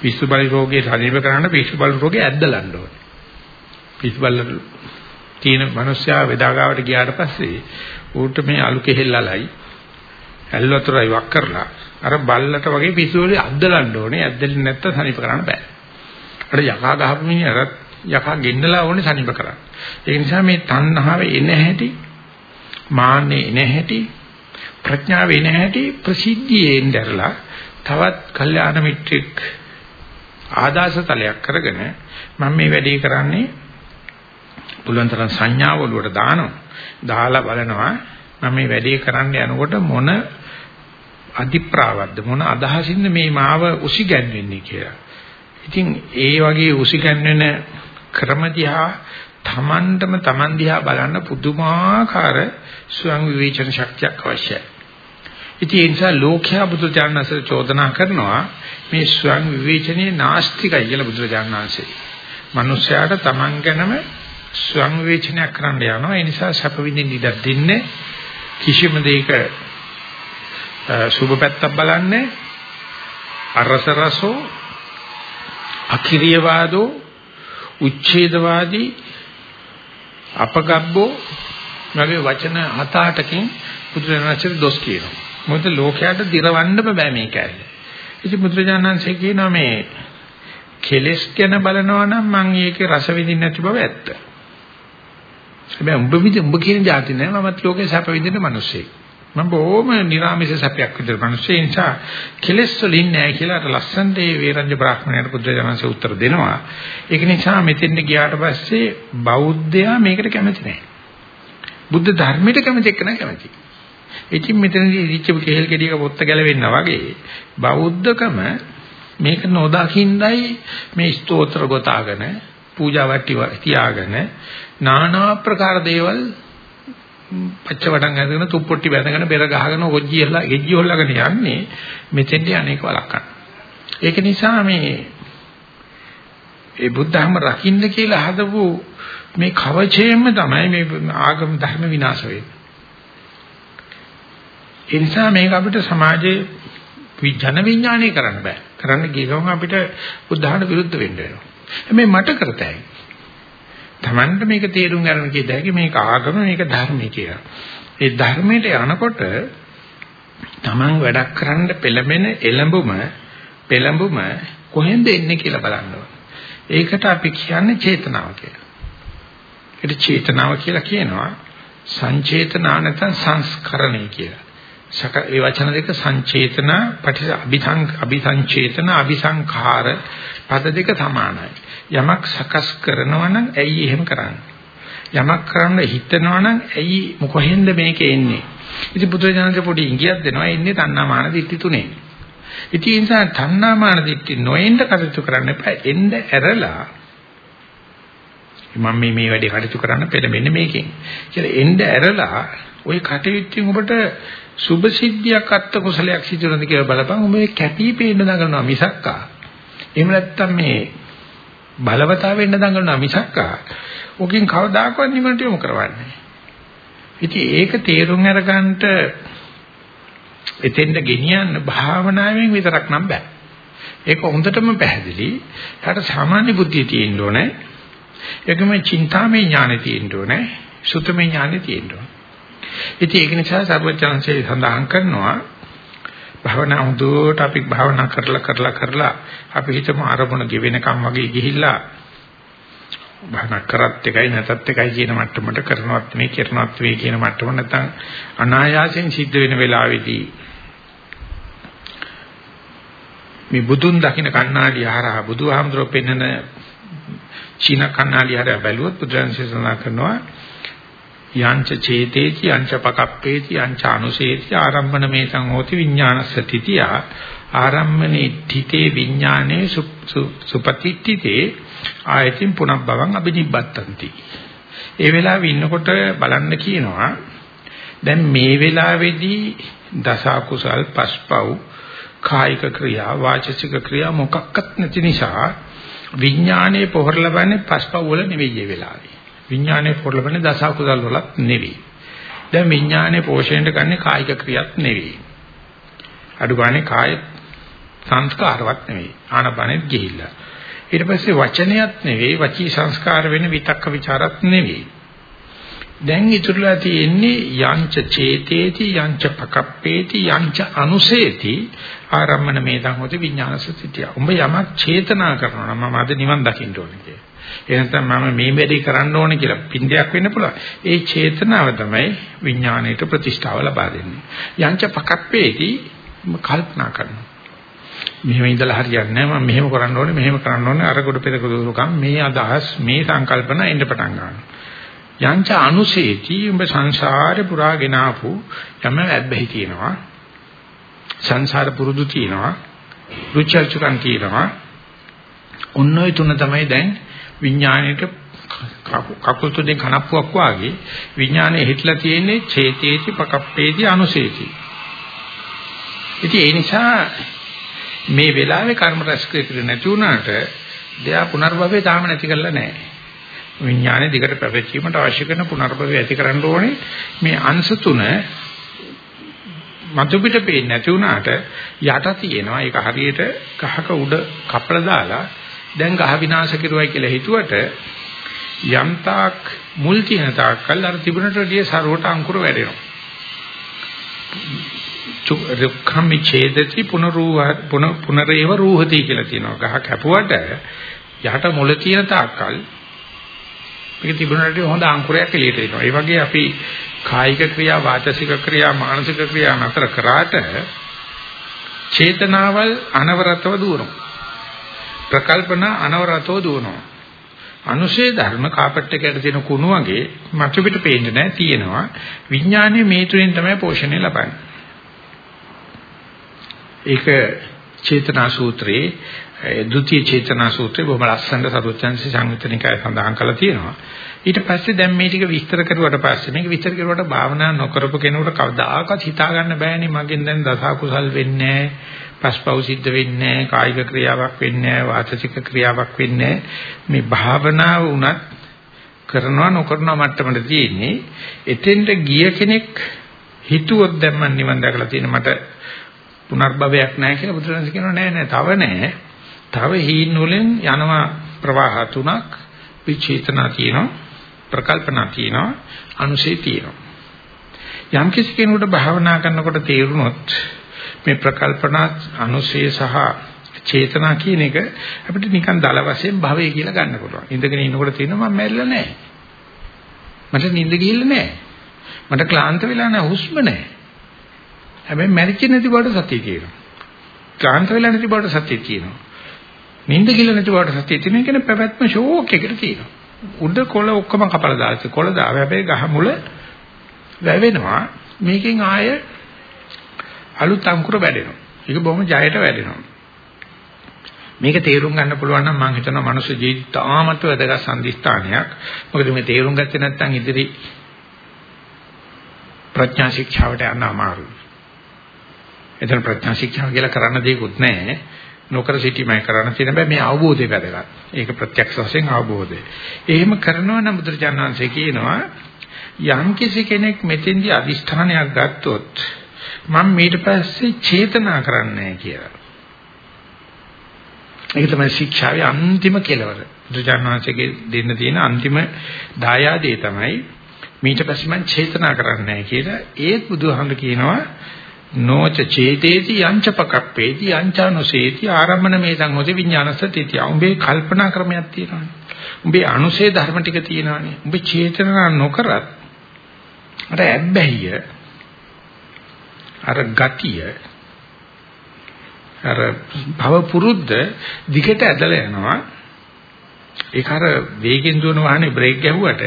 පිස්සු බල රෝගේ සනීප කරන්න පිස්සු බල රෝගේ ඇද්දලන්න ඕනේ. පිස්සු බල තියෙන මිනිස්සයා වේදාගාවට ගියාට පස්සේ ඌට මේ අලු කෙහෙල්ලලයි ඇල් වතුරයි වක් කරලා අර බල්ලට වගේ පිස්සු වල ඇද්දලන්න ඕනේ. ඇද්දෙන්නේ නැත්තම් සනීප කරන්න බෑ. අර යකා ගහපු මිනිහට යකා ගෙන්නලා ඕනේ සනීප කරන්න. ඒ නිසා මේ තණ්හාව එන හැටි මාන්නේ එන හැටි ප්‍රඥාව එන හැටි ප්‍රසිද්ධියේ ඉඳලා තවත් කල්යාණ මිත්‍රික් ආදාසතලයක් කරගෙන මම මේ වැඩේ කරන්නේ පුළුවන් තරම් සංඥාව වලට දානවා. දාලා බලනවා මම මේ වැඩේ කරන්න යනකොට මොන අධිප්‍රාවද්ද මොන අදහසින්ද මේ මාව උසිගැන්වෙන්නේ කියලා. ඉතින් ඒ වගේ උසිගැන්වෙන ක්‍රම දිහා තමන්ටම තමන් දිහා බලන්න පුදුමාකාර ස්වයං විවේචන ශක්තියක් අවශ්‍යයි. ඉතින් ඒ නිසා ලෝක්‍යා බුදුචානන්සේ චෝදනා කරනවා මේ ස්වයං විවේචනයේ නාස්තිකයි කියලා බුදුරජාණන්සේ. මිනිස්යාට තමන් ගැනම ස්වයං විවේචනයක් කරන්න යනවා. ඒ නිසා සැප විඳින්න ඉඩ දෙන්නේ කිසිම දෙයක සුබ පැත්තක් බලන්නේ අරස රසෝ අකිරියවාදෝ උච්ඡේදවාදී අපගබ්බෝ වගේ වචන හත අටකින් බුදුරජාණන්සේ දොස් කියනවා. මොකද ලෝකයට දිරවන්නම බෑ මේක ඇයි. ඉතින් බුදුරජාණන්සේ කියනවා මේ කෙලස් ගැන බලනවා නම් මම ඒකේ රස විඳින්න නැති බව ඇත්ත. හැබැයි උඹ විදි උඹ කියන જાති නෑ මමත් ලෝකේ සැප විඳින මිනිස්සෙක්. මම බොහොම නිර්ාමිෂ සැපයක් විතර මිනිස්සෙ නිසා කෙලස් වලින් නෑ කියලා අර ලස්සනට ඒ වේරංජ බ්‍රාහ්මණයට බුදුරජාණන්සේ උත්තර දෙනවා. ඒක නිසා මෙතෙන්ට ගියාට පස්සේ බෞද්ධයා මේකට කැමති නෑ. බුද්ධ ධර්මයට කැමති එක්ක නෑ කැමති. ඉතින් මෙතනදී ඉදිච්ච කෙහෙල් කෙඩියක පොත්ත ගැලවෙන්න වගේ බෞද්ධකම මේක නොදකින්දයි මේ ස්තෝත්‍ර ගොතාගෙන පූජා වට්ටි තියාගෙන নানা ප්‍රකාර දේවල් පච්චවටන් ඇදගෙන තුප්පොට්ටි බැඳගෙන බෙර ගහගෙන ගොජ්ජියලා ගෙජ්ජි හොල්ලාගෙන යන්නේ මෙතෙන්ට අනේක වලක්කන. ඒක නිසා මේ ඒ බුද්ධහම රකින්න කියලා හදපු මේ කවචයෙන්ම තමයි මේ ආගම ධර්ම විනාශ වෙන්නේ. ඒ නිසා මේක අපිට සමාජයේ ජන විඥානය කරන්න බෑ. කරන්න ගියම අපිට බුද්ධහමට විරුද්ධ වෙන්න වෙනවා. හැබැයි මට කරතයි. Tamanට මේක තේරුම් ගන්න කියද හැකි මේක ආගම මේක ධර්මය කියලා. ඒ ධර්මයට යනකොට Taman වැඩක් කරන්න පෙළඹෙන එළඹුම පෙළඹුම කොහෙන්ද එන්නේ කියලා බලන්න ඒකට අපි කියන්නේ චේතනාව කියලා. ඒක චේතනාව කියලා කියනවා සංචේතනා නැත්නම් සංස්කරණය කියලා. සක ඒ වචන දෙක සංචේතනා පටිස අභිසං අභිසංචේතන අභිසංඛාර පද දෙක සමානයි. යමක් සකස් කරනවා නම් ඇයි එහෙම කරන්නේ? යමක් කරන්න හිතනවා නම් ඇයි මොකෙන්ද මේක එන්නේ? ඉතින් බුදුරජාණන්සේ පොඩි ඉඟියක් දෙනවා එන්නේ තණ්හාමාන දිට්ඨි තුනේ. ඉතින් ඒ නිසා තණ්හාමාන දිට්ඨි නොඑන්න කටයුතු කරන්න එපා. එන්න ඇරලා මම මේ මේ වැඩේ කටයුතු කරන්න පෙළඹෙන්නේ මේකෙන් කියලා එන්න ඇරලා ওই කටයුත්තෙන් ඔබට සුභ සිද්ධියක් අත්ත කුසලයක් සිදු වෙනද කියලා බලපන්. ඔබ මේ කැපී පේන්න දඟලනවා මිසක්කා. එහෙම නැත්නම් මේ බලවතා වෙන්න දඟලනවා මිසක්කා ඔකින් කවදාකවත් නිවනට යොමු කරවන්නේ ඉතින් ඒක තේරුම් අරගන්නට එතෙන්ට ගෙනියන්න භාවනාවෙන් විතරක් නම් බෑ. ඒක හොඳටම පැහැදිලි. ඒකට සාමාන්‍ය බුද්ධිය තියෙන්න ඕනේ. ඒකම චින්තාමය ඥානෙ තියෙන්න ඕනේ. සුතමය ඥානෙ තියෙන්න ඕනේ. ඉතින් ඒක නිසා සර්වඥාන්සේ සඳහන් කරනවා භාවනා හොඳට අපි භාවනා කරලා කරලා කරලා අපි හිතමු අරමුණ ගෙවෙනකම් වගේ ගිහිල්ලා භාවනා කරත් එකයි නැතත් එකයි කියන මට්ටමට කරනවත් මේ කරනවත් වේ කියන මට්ටම නැත්නම් අනායාසයෙන් සිද්ධ වෙන වෙලාවේදී මේ බුදුන් දකින්න කණ්ණාඩිය හරහා බුදුහාමුදුරුවෝ පෙන්වන චීන කණ්ණාඩිය හරහා බැලුවොත් බුදුරජාණන් සඳහන් කරනවා යංච චේතේති යංච පකප්පේති යංච අනුසේති ආරම්භන මේසං හෝති විඥානසතිතිය ආරම්මනේ තිතේ විඥානේ සුපතිත්තිතේ ආයතින් පුනබ්බවං අබිනිබ්බත්තಂತಿ ඒ වෙලාවේ ඉන්නකොට බලන්න කියනවා දැන් මේ වෙලාවේදී දස කුසල් පස්පව් කායික ක්‍රියා වාචික ක්‍රියා මොකක්වත් නැති නිසා විඥානයේ පොහොර ලබන්නේ පස්පව් වල නෙවෙයි ඒ වෙලාවේ. විඥානයේ පොහොර ලබන්නේ දස කුසල් වලත් නෙවෙයි. දැන් විඥානයේ පෝෂණයට ගන්න කායික ක්‍රියාවක් නෙවෙයි. අඩු ගානේ කාය සංස්කාරවත් නෙවෙයි. ආනපනෙත් ගිහිල්ලා. ඊට පස්සේ වචනයක් නෙවෙයි වචී සංස්කාර වෙන විතක්ක ਵਿਚාරත් නෙවෙයි. දැන් ඉතුරුලා තියෙන්නේ යංච චේතේති යංච පකප්පේති යංච අනුසේති ආරම්මන මේතං හොති විඥානසතිය. උඹ යමක් චේතනා කරනවා නම් මම අද නිවන් දකින්න ඕනේ කියලා. ඒ නැත්නම් මම මේ වැඩේ කරන්න ඕනේ කියලා පින්දයක් වෙන්න පුළුවන්. ඒ චේතනාව තමයි විඥාණයට ප්‍රතිෂ්ඨාව ලබා දෙන්නේ. යංච පකප්පේති කල්පනා කරනවා. මෙහෙම ඉඳලා හරියන්නේ නැහැ මම මෙහෙම කරන්න ඕනේ මෙහෙම කරන්න ඕනේ අර කොට පෙරක දුරුකම් මේ අදහස් මේ සංකල්පන එන්න පටන් ගන්නවා. යංච අනුසේති උඹ සංසාරේ පුරාගෙන ආපු යම ඇබ්බැහි තියෙනවා සංසාර පුරුදු තියෙනවා රුචර්චුකම් තියෙනවා ඔන්නෝයි තුන තමයි දැන් විඥාණයට කකුල් තුනෙන් කනප්පුවක් වාගේ විඥානයේ හිටලා තියෙන්නේ චේතේති පකප්පේති අනුසේති. ඉතින් ඒ නිසා මේ වෙලාවේ කර්ම රැස් කෙරෙන්නේ නැති වුණාට දෙයා පුනර්භවය තාම නැති කරලා නැහැ. විඥානයේ දිගට පැවැත්වීමට අවශ්‍ය කරන පුනර්භවය ඇති කරන්න ඕනේ. මේ අංශ තුන මතු පිට පේන්නේ නැති වුණාට යට තියෙනවා. ඒක හරියට ගහක උඩ කපලා දාලා දැන් ගහ විනාශ කරුවයි කියලා හිතුවට යම් තාක් මුල් තියෙන තාක් කල් අර තිබුණට වැඩිය සරුවට අංකුර වැඩෙනවා රුක්ඛම් ඡේදති පුනරූහ පුනරේව රූහති කියලා තියෙනවා ගහ කැපුවට යහට මුල තියෙන තාක් කල් මේක තිබුණාට හොඳ අංකුරයක් එළියට එනවා. ඒ වගේ අපි කායික ක්‍රියා, වාචසික ක්‍රියා, මානසික ක්‍රියා නතර කරාට චේතනාවල් අනවරතව දුවනවා. ප්‍රකල්පන අනවරතව දුවනවා. අනුශේ ධර්ම කාපට් එකකට තියෙන කුණු වගේ මතු පිට පේන්නේ නැහැ තියෙනවා. විඥානයේ මේ තුලින් තමයි පෝෂණය ලබන්නේ. ඒක චේතනා සූත්‍රයේ ද්විතීයි චේතනා සූත්‍රය බොහොම ලස්සනට සරුවචන්සේ සංයුතනිකය සඳහන් කරලා තියෙනවා. ඊට පස්සේ දැන් මේ ටික විස්තර කරුවට පස්සේ මේක විස්තර කරුවට භාවනා නොකරපු කෙනෙකුට කවදාකවත් හිතා ගන්න බෑනේ මගෙන් දැන් දස කුසල් වෙන්නේ පස්පව් සිද්ධ වෙන්නේ කායික ක්‍රියාවක් වෙන්නේ වාචික ක්‍රියාවක් වෙන්නේ මේ භාවනාව උනත් කරනවා නොකරනවා මට්ටමට තියෙන්නේ. එතෙන්ට ගිය කෙනෙක් හිතුවොත් දැන් මම නිවන් දැකලා තියෙන මට පුනර්භවයක් නැහැ කියලා බුදුරජාණන් කියනවා නෑ නෑ තව නෑ. තව හීන් වලින් යනවා ප්‍රවාහ තුනක් විචේතනා තියෙනවා ප්‍රකල්පනා තියෙනවා අනුසේ තියෙනවා. යම් කිසි කෙනෙකුට භාවනා කරනකොට තේරුනොත් මේ ප්‍රකල්පනා අනුසේ සහ චේතනා කියන එක අපිට නිකන් දල වශයෙන් භවය කියලා ගන්න පුළුවන්. ඉඳගෙන ඉන්නකොට තියෙනවා මම මැරිලා නැහැ. මට නිින්ද ගිහිල්ලා නැහැ. මට ක්ලාන්ත වෙලා නැහැ හුස්ම නැහැ. හැබැයි මැරිච්ච නැති බවට සතිය කියනවා ක්ලාන්ත වෙලා නැති බවට සතිය කියනවා නිින්ද කියලා නැති බවට සතිය තියෙන කෙනෙක් පැවැත්ම ෂෝක් එකකට තියෙනවා. උඩ කොළ ඔක්කොම කපලා දාලා කොළ දාව හැබැයි ගහ මුල වැවෙනවා. මේකෙන් ආය අලුත් අංකුර වැඩෙනවා. ඒක බොහොම ජයට වැඩෙනවා. මේක තේරුම් ගන්න පුළුවන් නම් මම හිතනවා මනුස්ස ජීවිත තාමත් වැදගත් සම්දිස්ථානයක්. මොකද මේ තේරුම් ගත්තේ නැත්නම් ඉදිරි ප්‍රඥා ශික්ෂාවට යන්න අමාරුයි. එතන ප්‍රඥා ශික්ෂාව කියලා කරන්න දෙයක්වත් නැහැ. නොකර සිටීමයි කරන්න තියෙන බෑ මේ අවබෝධය වැදගත්. ඒක ප්‍රත්‍යක්ෂ වශයෙන් අවබෝධය. එහෙම කරනවා නම් බුදුරජාණන් වහන්සේ කියනවා යම් කිසි කෙනෙක් මෙතෙන්දී අදිෂ්ඨානයක් ගත්තොත් මම ඊට පස්සේ චේතනා කරන්නේ කියලා. ඒක තමයි ශික්ෂාවේ අන්තිම කෙලවර. බුදුජානනාංශයේ දෙන්න තියෙන අන්තිම දායාදේ තමයි ඊට පස්සේ මම චේතනා කරන්නේ කියලා. ඒත් බුදුහාමුදුර කියනවා නොච චේතේති යංච පකප්පේති යංචානුසේති ආරම්මන මේතං හොති විඥානසතිති. උඹේ කල්පනා ක්‍රමයක් තියෙනවානේ. උඹේ අනුසේ ධර්ම ටික තියෙනවානේ. උඹේ චේතනා නොකරත් අර ඇබ්බැහිය අර ගතිය අර භව පුරුද්ද දිගට ඇදලා යනවා. ඒක අර වේගෙන් දුවන වාහනේ බ්‍රේක් ගැහුවට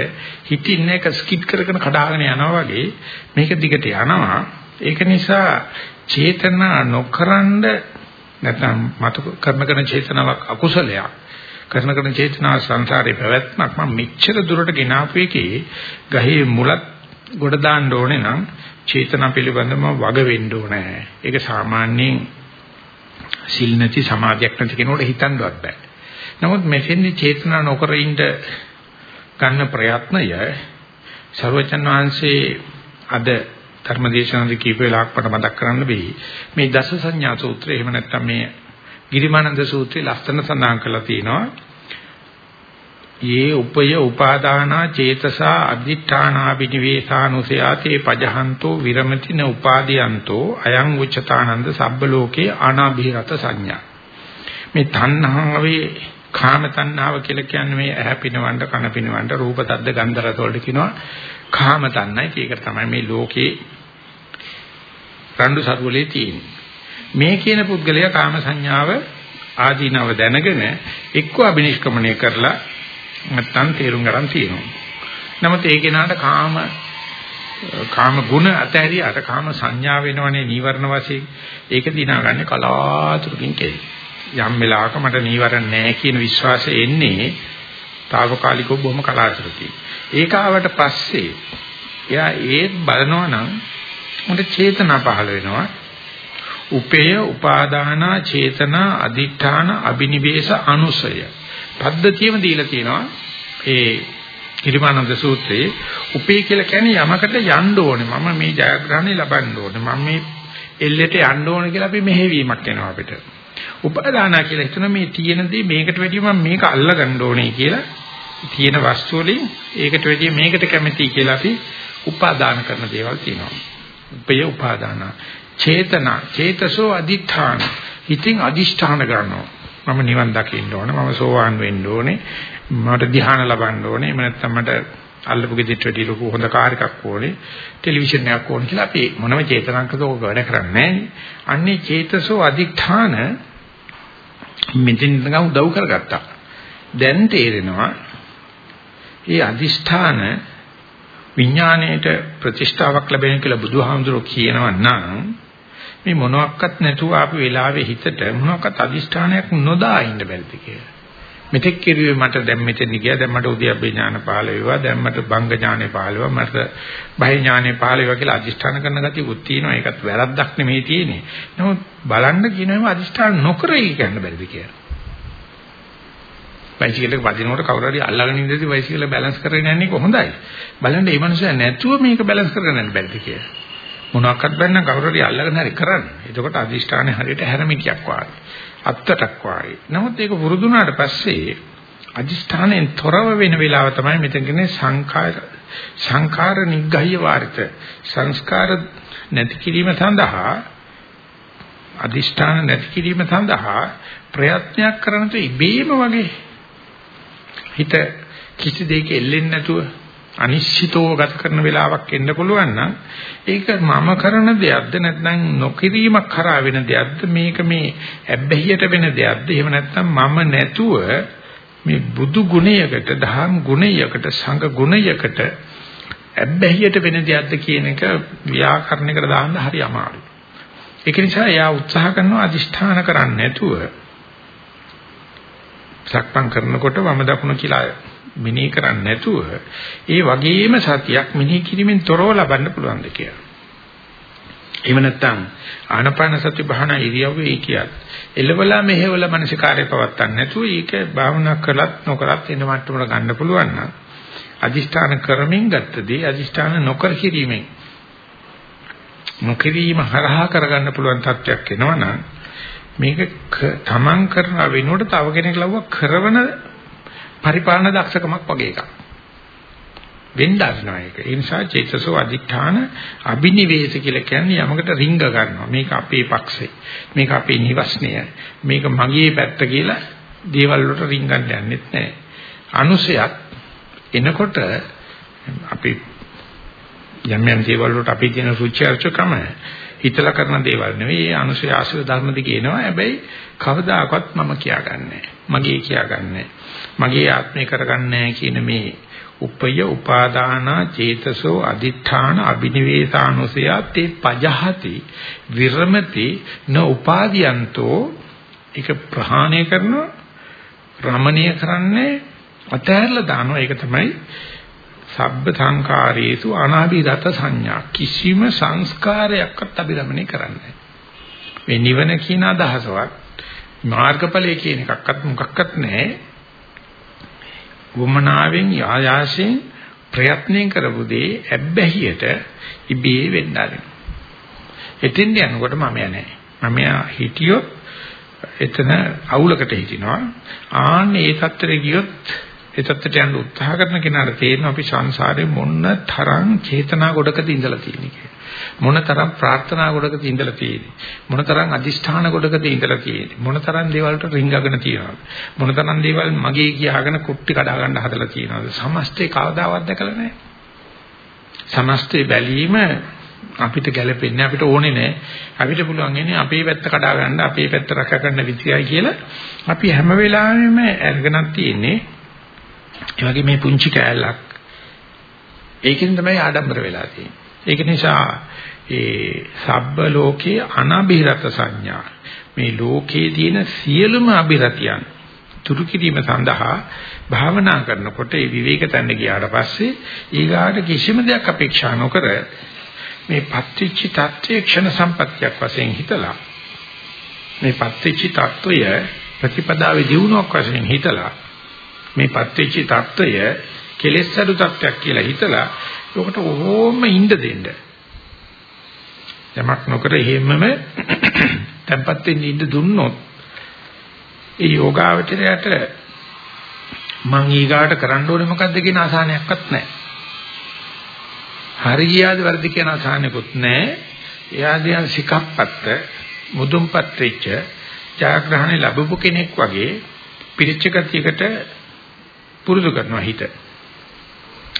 හිතින් එක ස්කිඩ් කරගෙන කඩාගෙන යනවා වගේ මේක දිගට යනවා. ඒක නිසා චේතනා නොකරනද නැත්නම් මතු කර්ම කරන චේතනාවක් අකුසලයක් කරන කරන චේතනාව සංසාරේ පැවැත්මක් මම මෙච්චර දුරට ගෙනාපු එකේ ගහේ මුලත් ගොඩ දාන්න ඕනේ නම් චේතනා පිළිබඳව වග වෙන්න ඕනේ. ඒක සාමාන්‍යයෙන් සිල් නැති සමාධියක් නැති කෙනෙකුට හිතන්නවත් බෑ. නමුත් මෙතෙන්දි චේතනා නොකර ඉඳ ගන්න ප්‍රයත්නය සර්වචන් වහන්සේ අද ධර්මදේශනාදී කීප වෙලාවක් මට මතක් කරන්න බෑ. මේ දස සංඥා සූත්‍රය එහෙම නැත්නම් මේ ගිරිමානන්ද සූත්‍රයේ ලස්සන සඳහන් කරලා තියෙනවා. යේ උපය උපාදානා චේතසා අදිඨානා විනිවේසානුසයාතේ පජහන්තෝ විරමතින උපාදීයන්තෝ අයං උච්චතානන්ද සබ්බ ලෝකේ ආනාභිරත සංඥා. මේ තණ්හාවේ කාම තණ්හාව කියලා කියන්නේ මේ ඇහැ පිනවන්න කන පිනවන්න රූප තද්ද ගන්ධ රස වලට කියනවා කාම තණ්හයි. ඒක තමයි මේ ලෝකේ රණ්ඩු සරුවලේ තියෙන්නේ. මේ කියන පුද්ගලයා කාම සංඥාව ආදීනව දැනගෙන එක්ක අබිනිෂ්ක්‍මණය කරලා නැත්තම් තේරුම් ගන්න තියෙනවා. නමුත් ඒ කෙනාට කාම කාම ගුණ අතහැරියාට කාම සංඥා වෙනවනේ නීවරණ වශයෙන් ඒක දිනාගන්නේ කලාතුරකින් කෙරේ. යම් වෙලාවක මට නීවරණ නැහැ කියන විශ්වාසය එන්නේ తాවකාලිකව බොහොම කලාතුරකින්. ඒක ආවට පස්සේ එයා ඒත් බලනවා නම් උන්ට චේතනා පහළ වෙනවා. උපේය උපාදානා චේතනා අදිඨාන අබිනිවේෂ අනුසය පද්ධතියම දීලා තියෙනවා. ඒ ඉරිමානන්ද සූත්‍රයේ උපේ කියලා කියන්නේ යමකට යන්න ඕනේ. මම මේ ජයග්‍රහණය ලබන්න ඕනේ. මම මේ එල්ලෙට යන්න ඕනේ කියලා අපි මෙහෙවීමක් එනවා අපිට. උපදානා කියලා හිතන මේ තියෙන දේ මේකට වැඩිය මම මේක අල්ල ගන්න ඕනේ කියලා තියෙන වස්තු වලින් ඒකට වැඩිය මේකට කැමතියි කියලා අපි උපාදාන කරන දේවල් තියෙනවා. උපය උපාදාන චේතනා චේතසෝ අදිඨාන හිතින් අදිෂ්ඨාන ගන්නවා. මම නිවන් දකින්න ඕනේ මම සෝවාන් වෙන්න ඕනේ මට ධ්‍යාන ලබන්න ඕනේ එහෙම නැත්නම් මට අල්ලපු ගෙදරට වැඩි ලොකු හොඳ කාර් එකක් ඕනේ ටෙලිවිෂන් එකක් ඕනේ කියලා අපි මොනම චේතනාංකද ඔක වැඩ කරන්නේ අන්නේ චේතසෝ අධිඨාන මෙතෙන් නිකන් උදව් කරගත්තා. දැන් තේරෙනවා මේ අදිෂ්ඨාන විඥාණයට ප්‍රතිෂ්ඨාවක් ලැබෙන කියලා බුදුහාමුදුරුවෝ කියනවා නම් මේ මොනවත් නැතුව ආපු වෙලාවේ හිතට මොනවත් අදිෂ්ඨානයක් නොදා ඉන්න බැරිද කියලා. මෙතෙක් කිරුවේ මට දැන් මෙතෙන් ගියා දැන් මට උද්‍යප්පේ ඥාන පහළ වේවා දැන් මට බංග ඥානෙ පහළ වේවා මට බහි ඥානෙ පහළ වේවා කියලා අදිෂ්ඨාන කරන ගතියකුත් තියෙනවා ඒකත් වැරද්දක් නෙමෙයි තියෙන්නේ. නමුත් බලන්න කියනවාම අදිෂ්ඨාන නොකර ඉන්න බැරිද කියලා. බයිසිකල් එක වදිනකොට කවුරු හරි අල්ලගෙන ඉඳදී බයිසිකල් බැලන්ස් කරගෙන යන්නේ කොහොඳයි. බලන්න මේ මනුස්සයා නැතුව මේක බැලන්ස් කරගෙන යන්න බැරිද කියලා. මොනවාක්වත් බැන්න කවුරු හරි අල්ලගෙන හරි කරන්නේ. එතකොට අදිෂ්ඨානේ හරියට හැරමිටියක් වාගේ. අත්තටක් වාගේ. නමුත් ඒක වරුදුනාට පස්සේ අදිෂ්ඨානෙන් තොරව වෙන වෙලාව තමයි මෙතන කියන්නේ සංඛාර සංඛාර නිග්ගහ්‍ය වාරිත. සංස්කාර නැති කිරීම සඳහා අදිෂ්ඨාන නැති කිරීම සඳහා ප්‍රයත්නයක් කරන තු ඉබේම වගේ හිත කිසි දෙයක එල්ලෙන්නේ නැතුව අනිශ්චිතව ගත කරන වෙලාවක් එන්න පුළුවන් නම් ඒක මම කරන දෙයක්ද නැත්නම් නොකිරීමක් කරා වෙන දෙයක්ද? මේක මේ ඇබ්බැහියට වෙන දෙයක්ද? එහෙම නැත්නම් මම නැතුව මේ බුදු ගුණයකට දහම් ගුණයකට සංඝ ගුණයකට ඇබ්බැහියට වෙන දෙයක්ද කියන එක ව්‍යාකරණයකට දාන්න හරි අමාරුයි. ඒක නිසා එයා උත්සාහ කරනවා අදිෂ්ඨාන කරන්නේ නැතුව සක්පම් කරනකොට වම දකුණ කියලා මෙනෙහි කරන්නේ නැතුව ඒ වගේම සතියක් මෙනෙහි කිරීමෙන් තොරව ලබන්න පුළුවන්ද කියලා. එහෙම නැත්නම් ආනපාන සති භාවනා ඉරියව්වේ කියත් එළවලා මෙහෙवला මනසිකාරය පවත්තන්න නැතුව ඒක භාවනා කළත් නොකරත් එන මට්ටමට ගන්න පුළුවන් නම් අදිෂ්ඨාන කරමින් ගත්තදී අදිෂ්ඨාන නොකර කිරීමෙන් නොකිරීම හරහා කරගන්න පුළුවන් තත්වයක් එනවනම් මේක තමන් කරන වෙනුවට තව කෙනෙක් ලව්ව කරවන පරිපාලන දක්ෂකමක් වගේ එකක්. වෙන්න අරිනවා ඒක. ඒ නිසා චේතසෝ අධිඨාන අබිනිවේෂ කියලා කියන්නේ යමකට රිංග ගන්නවා. මේක අපේ පක්ෂේ. මේක අපේ නිවස්නය. මේක මගේ පැත්ත කියලා දේවල් වලට රිංගන්න යන්නෙත් නැහැ. අනුසයක් එනකොට අපි යම් යම් දේවල් වලට අපි කියන රුචි අරුචිකම හිතලා කරන දේවල් නෙවෙයි. ඒ අනුසය ආශ්‍රය ධර්ම දිගේ එනවා. හැබැයි කවදාකවත් මම කියාගන්නේ මගේ කියාගන්නේ මගේ ආත්මය කරගන්නේ කියන මේ උපය උපාදාන චේතසෝ අදිඨාන අබිනිවේසානුසයත් පජහති විරමති න උපාදීයන්තෝ ඒක ප්‍රහාණය කරනවා රමණීය කරන්නේ අතහැරලා දානවා. ඒක තමයි සබ්බ සංකාරයේසු අනාභිගත සංඥා. කිසිම සංස්කාරයක්වත් අභිරමණය කරන්නේ මේ නිවන කියන අදහසවත් මාර්ගඵලයේ කියන එකක්වත් මොකක්වත් නැහැ. වමනාවෙන් ආයාසයෙන් ප්‍රයත්නයෙන් කරපු දේ ඇබ්බැහියට ඉබේ වෙන්න ආරෙන. එතින් යනකොට මම යන්නේ. මම හිටියොත් එතන අවුලකට හිටිනවා. ආන්නේ ඒ තත්ත්වෙට ගියොත් ඒ තත්ත්වයට යන්න උත්සාහ කරන කෙනාට තේරෙනවා අපි සංසාරේ මොන තරම් චේතනා ගොඩකද ඉඳලා තියෙන්නේ කියලා. මොන තරම් ප්‍රාර්ථනා ගොඩකද ඉඳලා තියෙන්නේ. මොන තරම් අදිෂ්ඨාන ගොඩකද ඉඳලා තියෙන්නේ. මොන තරම් දේවල් වලට රිංගගෙන තියෙනවද. මොන තරම් දේවල් මගේ කියාගෙන කුට්ටි කඩා ගන්න හදලා තියෙනවද. සමස්තේ කවදාවත් දැකලා නැහැ. සමස්තේ බැලීම අපිට ගැළපෙන්නේ අපිට ඕනේ නැහැ. අපිට පුළුවන් ඉන්නේ අපේ පැත්ත කඩා ගන්න, අපේ පැත්ත රැක ගන්න විදියයි කියලා අපි හැම වෙලාවෙම අරගෙනක් තියෙන්නේ. ඒ වගේ මේ පුංචි කෑල්ලක් ඒකෙන් තමයි ආඩම්බර වෙලා තියෙන්නේ. ඒක නිසා ඒ සබ්බ ලෝකේ අනබිරත සංඥා. මේ ලෝකේ තියෙන සියලුම අබිරතියන් තුරු කිරීම සඳහා භාවනා කරනකොට ඒ විවේක තැන්න ගියාට පස්සේ ඊගාට කිසිම දෙයක් අපේක්ෂා නොකර මේ පත්‍ත්‍චි තත්ත්වයේ ක්ෂණ සම්පත්‍යක් වශයෙන් හිතලා මේ පත්‍ත්‍චි තත්ත්වය ප්‍රතිපදාවේ දියුණුවක් වශයෙන් හිතලා මේ පත්‍ත්‍චි තත්ත්වය කෙලෙස් අඩු තත්ත්වයක් කියලා හිතලා ඒකට ඕම ඉන්න දෙන්න. යමක් නොකර එහෙමම tempat වෙන්න ඉන්න දුන්නොත් ඒ යෝගාවචරයට මං ඊගාට කරන්න ඕනේ මොකද්ද කියන අසහනයක්වත් නැහැ. හරි ගියාද වැරදි කියන අසහනයක්වත් නැහැ. එයා දිහා සිකප්පත්ත මුදුන්පත් වෙච්ච ජයග්‍රහණ ලැබපු කෙනෙක් වගේ පිරිච්ච ගතියකට පුරුදු කරනවා හිත.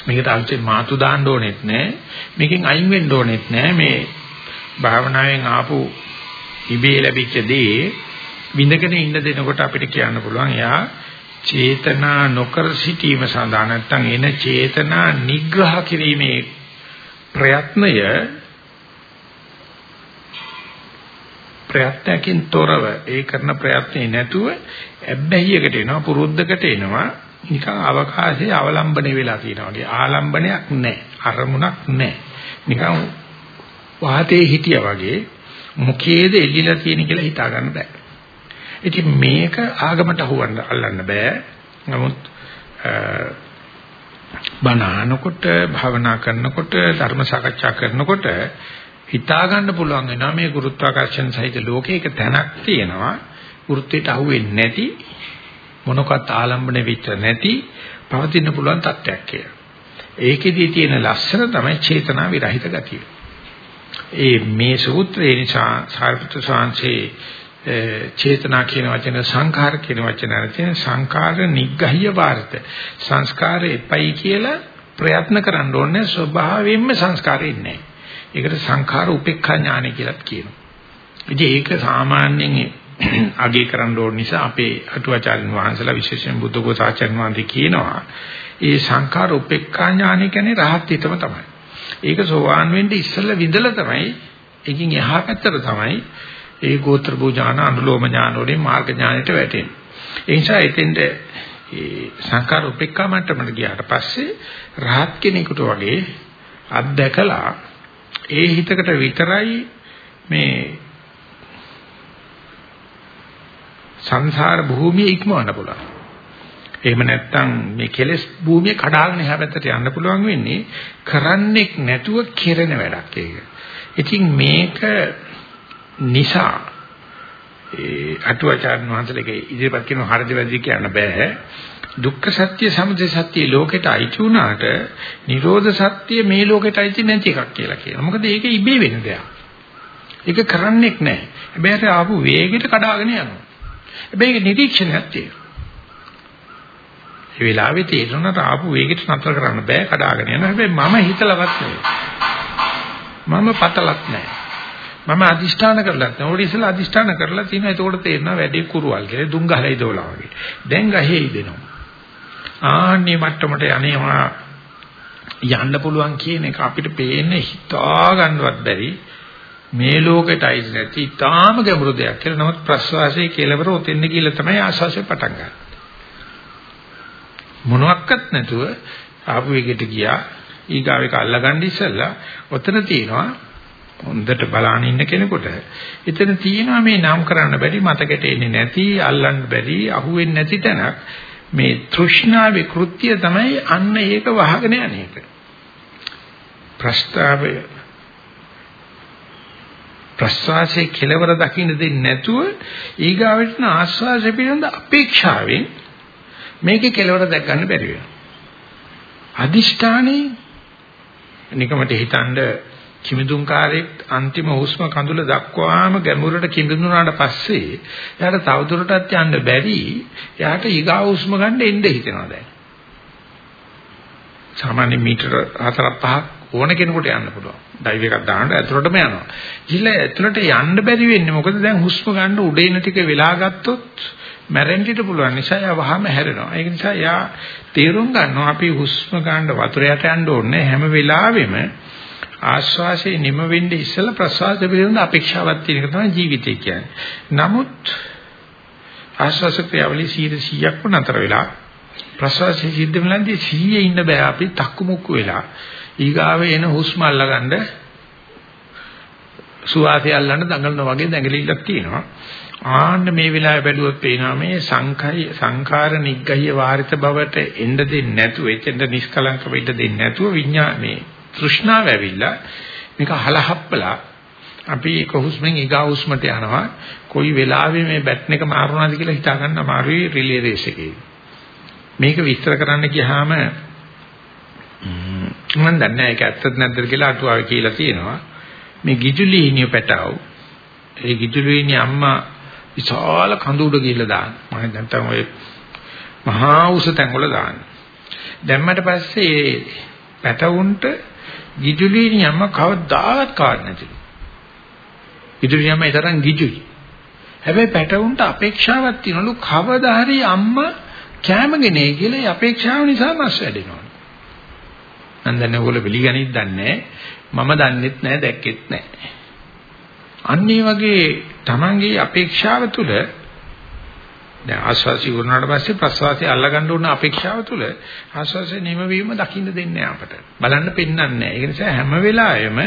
මේකට අලුතෙන් මාතු දාන්න ඕනෙත් නෑ. මේකෙන් අයින් වෙන්න ඕනෙත් නෑ. මේ භාවනාවෙන් ආපු ඉබේ ලැබිච්ච දේ විඳගෙන ඉන්න දෙනකොට අපිට කියන්න පුළුවන් එයා චේතනා නොකර සිටීම සඳහා නැත්නම් එන චේතනා නිග්‍රහ කිරීමේ ප්‍රයත්නය ප්‍රයත්නකින් තොරව ඒ කරන ප්‍රයත්නේ නැතුව ඇබ්බැහියකට එනවා පුරුද්දකට එනවා නිකන් අවකාශයේ අවලම්බනේ වෙලා තියෙනවා වගේ. ආලම්බනයක් නැහැ. අරමුණක් නැහැ. නිකන් වාතයේ හිටියා වගේ මුඛයේද එල්ලිලා තියෙන කියලා හිතා ගන්න බෑ. ඉතින් මේක ආගමට අහුවන්න අල්ලන්න බෑ. නමුත් බණනකොට භවනා කරනකොට ධර්ම සාකච්ඡා කරනකොට හිතා ගන්න පුළුවන් වෙනවා මේ ගුරුත්වාකර්ෂණ සහිත ලෝකයක තැනක් තියෙනවා. වෘත්තයට අහුවෙන්නේ නැති මොනකත් ආලම්බන වෙච්ච නැති පවතින්න පුළුවන් තත්ත්වයක් කියලා. ඒකෙදී තියෙන ලස්සන තමයි චේතනා විරහිත ගතිය. ඒ මේ සූත්‍රය නිසා සාරිපුත්‍ර සාංශේ චේතනා කියන වචන සංඛාර කියන වචන අරගෙන සංඛාර නිග්ගහ්‍ය වාර්ත සංස්කාර එපයි කියලා ප්‍රයත්න කරන්න ඕනේ ස්වභාවයෙන්ම සංස්කාරෙ ඉන්නේ. ඒකට සංඛාර උපේක්ඛා ඥානය කියලාත් කියනවා. ඉතින් ඒක සාමාන්‍යයෙන් අගේ කරන්න ඕන නිසා අපේ අටුවාචාර්යන් වහන්සේලා විශේෂයෙන් බුද්ධඝෝසාචාර්යන් වහන්සේ කියනවා ඒ සංඛාර උපේක්ඛා ඥානය කියන්නේ රහත් හිතම තමයි. ඒක සෝවාන් වෙන්න ඉස්සෙල්ලා විඳලා තමයි ඒකින් එහා පැත්තට තමයි ඒ ගෝත්‍ර භෝජාන අනුලෝම ඥාන වලින් මාර්ග ඥානයට වැටෙන්නේ. ඒ නිසා එතෙන්ද ඒ සංඛාර උපේක්ඛා මට්ටමට ගියාට පස්සේ රහත් කෙනෙකුට වගේ අත්දැකලා ඒ හිතකට විතරයි මේ සංසාර භූමිය ඉක්මවන්න පුළුවන්. එහෙම නැත්නම් මේ කෙලෙස් භූමිය කඩාගෙන එහා පැත්තට යන්න පුළුවන් වෙන්නේ කරන්නෙක් නැතුව කෙරෙන වැඩක් ඒක. ඉතින් මේක නිසා ඒ අටුවාචාර්ය වහන්සේලගේ ඉදිරිපත් කරන හරිද වැරදි කියන්න බෑ. දුක්ඛ සත්‍ය සමුදය සත්‍ය ලෝකෙට අයිති වුණාට නිරෝධ සත්‍ය මේ ලෝකෙට අයිති නැති එකක් කියලා කියනවා. මොකද ඒක ඉබේ වෙන දෙයක්. ඒක කරන්නෙක් නැහැ. හැබැයි ආපු වේගෙට කඩාගෙන යනවා. හැබැයි ඒක නිරීක්ෂණයක් තියෙනවා. ඒ වෙලාවේ තේරුණාට ආපු වේගෙට නතර කරන්න බෑ කඩාගෙන යනවා. හැබැයි මම හිතලවත් නෙවෙයි. මම පතලත් නැහැ. මම අදිෂ්ඨාන කරලත් නෑ. ඕඩි ඉස්සලා අදිෂ්ඨාන කරලා තියෙනවා. ඒකෝට තේරෙනවා වැඩි කුරුවල් කියලා. දුම් ගහලා ඉදවලා වගේ. දැන් ගහේ ඉදෙනවා. ආන්නේ මට්ටමට යන්නේවා යන්න පුළුවන් කියන එක අපිට පේන්නේ හිතා ගන්නවත් බැරි මේ ලෝකෙටයි නැති ඊටාම ගැඹුරු දෙයක් කියලා. නමුත් ප්‍රස්වාසයේ කෙලවර ඔතෙන්න කියලා තමයි ආස්වාසය පටන් ගන්න. මොනවත් නැතුව ආපු එකට ගියා ඊගාව එක අල්ලගන්න ඉස්සෙල්ලා ඔතන තියෙනවා හොඳට බලාන ඉන්න කෙනෙකුට එතන තියෙනවා මේ නම් කරන්න බැරි මතකෙට එන්නේ නැති අල්ලන්න බැරි අහුවෙන්නේ නැති තැනක් මේ තෘෂ්ණාවේ කෘත්‍ය තමයි අන්න ඒක වහගෙන යන එක ප්‍රස්තාවය ප්‍රස්වාසයේ කෙලවර දකින්න දෙන්නේ නැතුව ඊගාවට ආස්වාසය පිළිබඳ අපේක්ෂාවෙන් මේකේ කෙලවර දැක් ගන්න බැරි වෙනවා. අදිෂ්ඨානේ නිකමට හිතනද කිමිදුම්කාරයෙක් අන්තිම හුස්ම කඳුල දක්වාම ගැඹුරට කිමිදුනාට පස්සේ එයාට තවදුරටත් යන්න බැරි එයාට ඊගා හුස්ම ගන්න එන්න හිතෙනවා දැන්. සාමාන්‍ය මීටර 4-5 ඕන කෙනෙකුට යන්න පුළුවන්. ඩයිව් එකක් දාන්න ඇතුළටම යනවා. ගිහලා ඇතුළට යන්න බැරි වෙන්නේ මොකද? දැන් හුස්ම ගන්න උඩේන ටික වෙලා ගත්තොත් මැරෙන්නට පුළුවන් නිසා එයා වහම හැරෙනවා. ඒක නිසා එයා තීරුම් ගන්නවා අපි හුස්ම ගන්න වතුර යට යන්න ඕනේ හැම වෙලාවෙම ආශ්වාසයේ නිම වෙන්නේ ඉස්සෙල්ලා ප්‍රශ්වාසය පිළිබඳ අපේක්ෂාවක් තියෙන එක තමයි ජීවිතය කියන්නේ. නමුත් ආශ්වාස ක්‍රියාවලිය 100%ක්ම නතර වෙලා ප්‍රශ්වාසයේ සිද්ධ වෙනදී 100 ඉන්න බෑ අපි තක්කු මුක්කු වෙලා. ඊගාවේ එන හුස්ම අල්ලගන්න සුවාසය අල්ලන්න දඟලන වගේ දැඟලිල්ලක් තියෙනවා. ආන්න මේ වෙලාවේ බැලුවොත් පේනවා මේ සංඛයි සංඛාර නිග්ගහිය වාරිත බවට එන්න දෙන්නේ නැතුව එතෙන්ද නිෂ්කලංක වෙන්න දෙන්නේ නැතුව විඤ්ඤාණය තෘෂ්ණාව ඇවිල්ලා මේක හලහප්පලා අපි එක හුස්මෙන් ඊගා හුස්මට යනවා කොයි වෙලාවෙ මේ බැටන් එක මාරුණාද කියලා හිතා ගන්න අමාරුයි රිලේ රේස් එකේ මේක විස්තර කරන්න ගියාම මම දන්නේ නැහැ ඒක ඇත්තද නැද්ද කියලා අටුවාවේ කියලා තියෙනවා මේ ගිජුලීනිය පැටව ඒ ගිජුලීනිය අම්මා විශාල කඳු උඩ ගිහිල්ලා දාන මම දැන් ඔය මහා උස තැන් වල දාන දැම්මට පස්සේ පැටවුන්ට ගිජුලිනි අම්ම කවදාවත් කාඩ් නැතිලු. ගිජුලිනි අම්ම ඒ තරම් ගිජුයි. හැබැයි පැටවුන්ට අපේක්ෂාවක් තියනලු කවදා හරි අම්මා කැමගෙනේ කියලා ඒ අපේක්ෂාව නිසා මස් වැඩෙනවා. මම දන්නේ ඔයගොල්ලෝ පිළිගනිත් දන්නේ මම දන්නෙත් නැහැ දැක්කෙත් නැහැ. අන්න වගේ Tamange අපේක්ෂාව තුළ දැන් ආස්වාසි වුණාට පස්සේ ප්‍රස්වාසය අල්ලගන්න ඕන අපේක්ෂාව තුළ ආස්වාසය නිමවීම දකින්න දෙන්නේ අපට. බලන්න පෙන්වන්නේ නැහැ. ඒ නිසා හැම වෙලාවෙම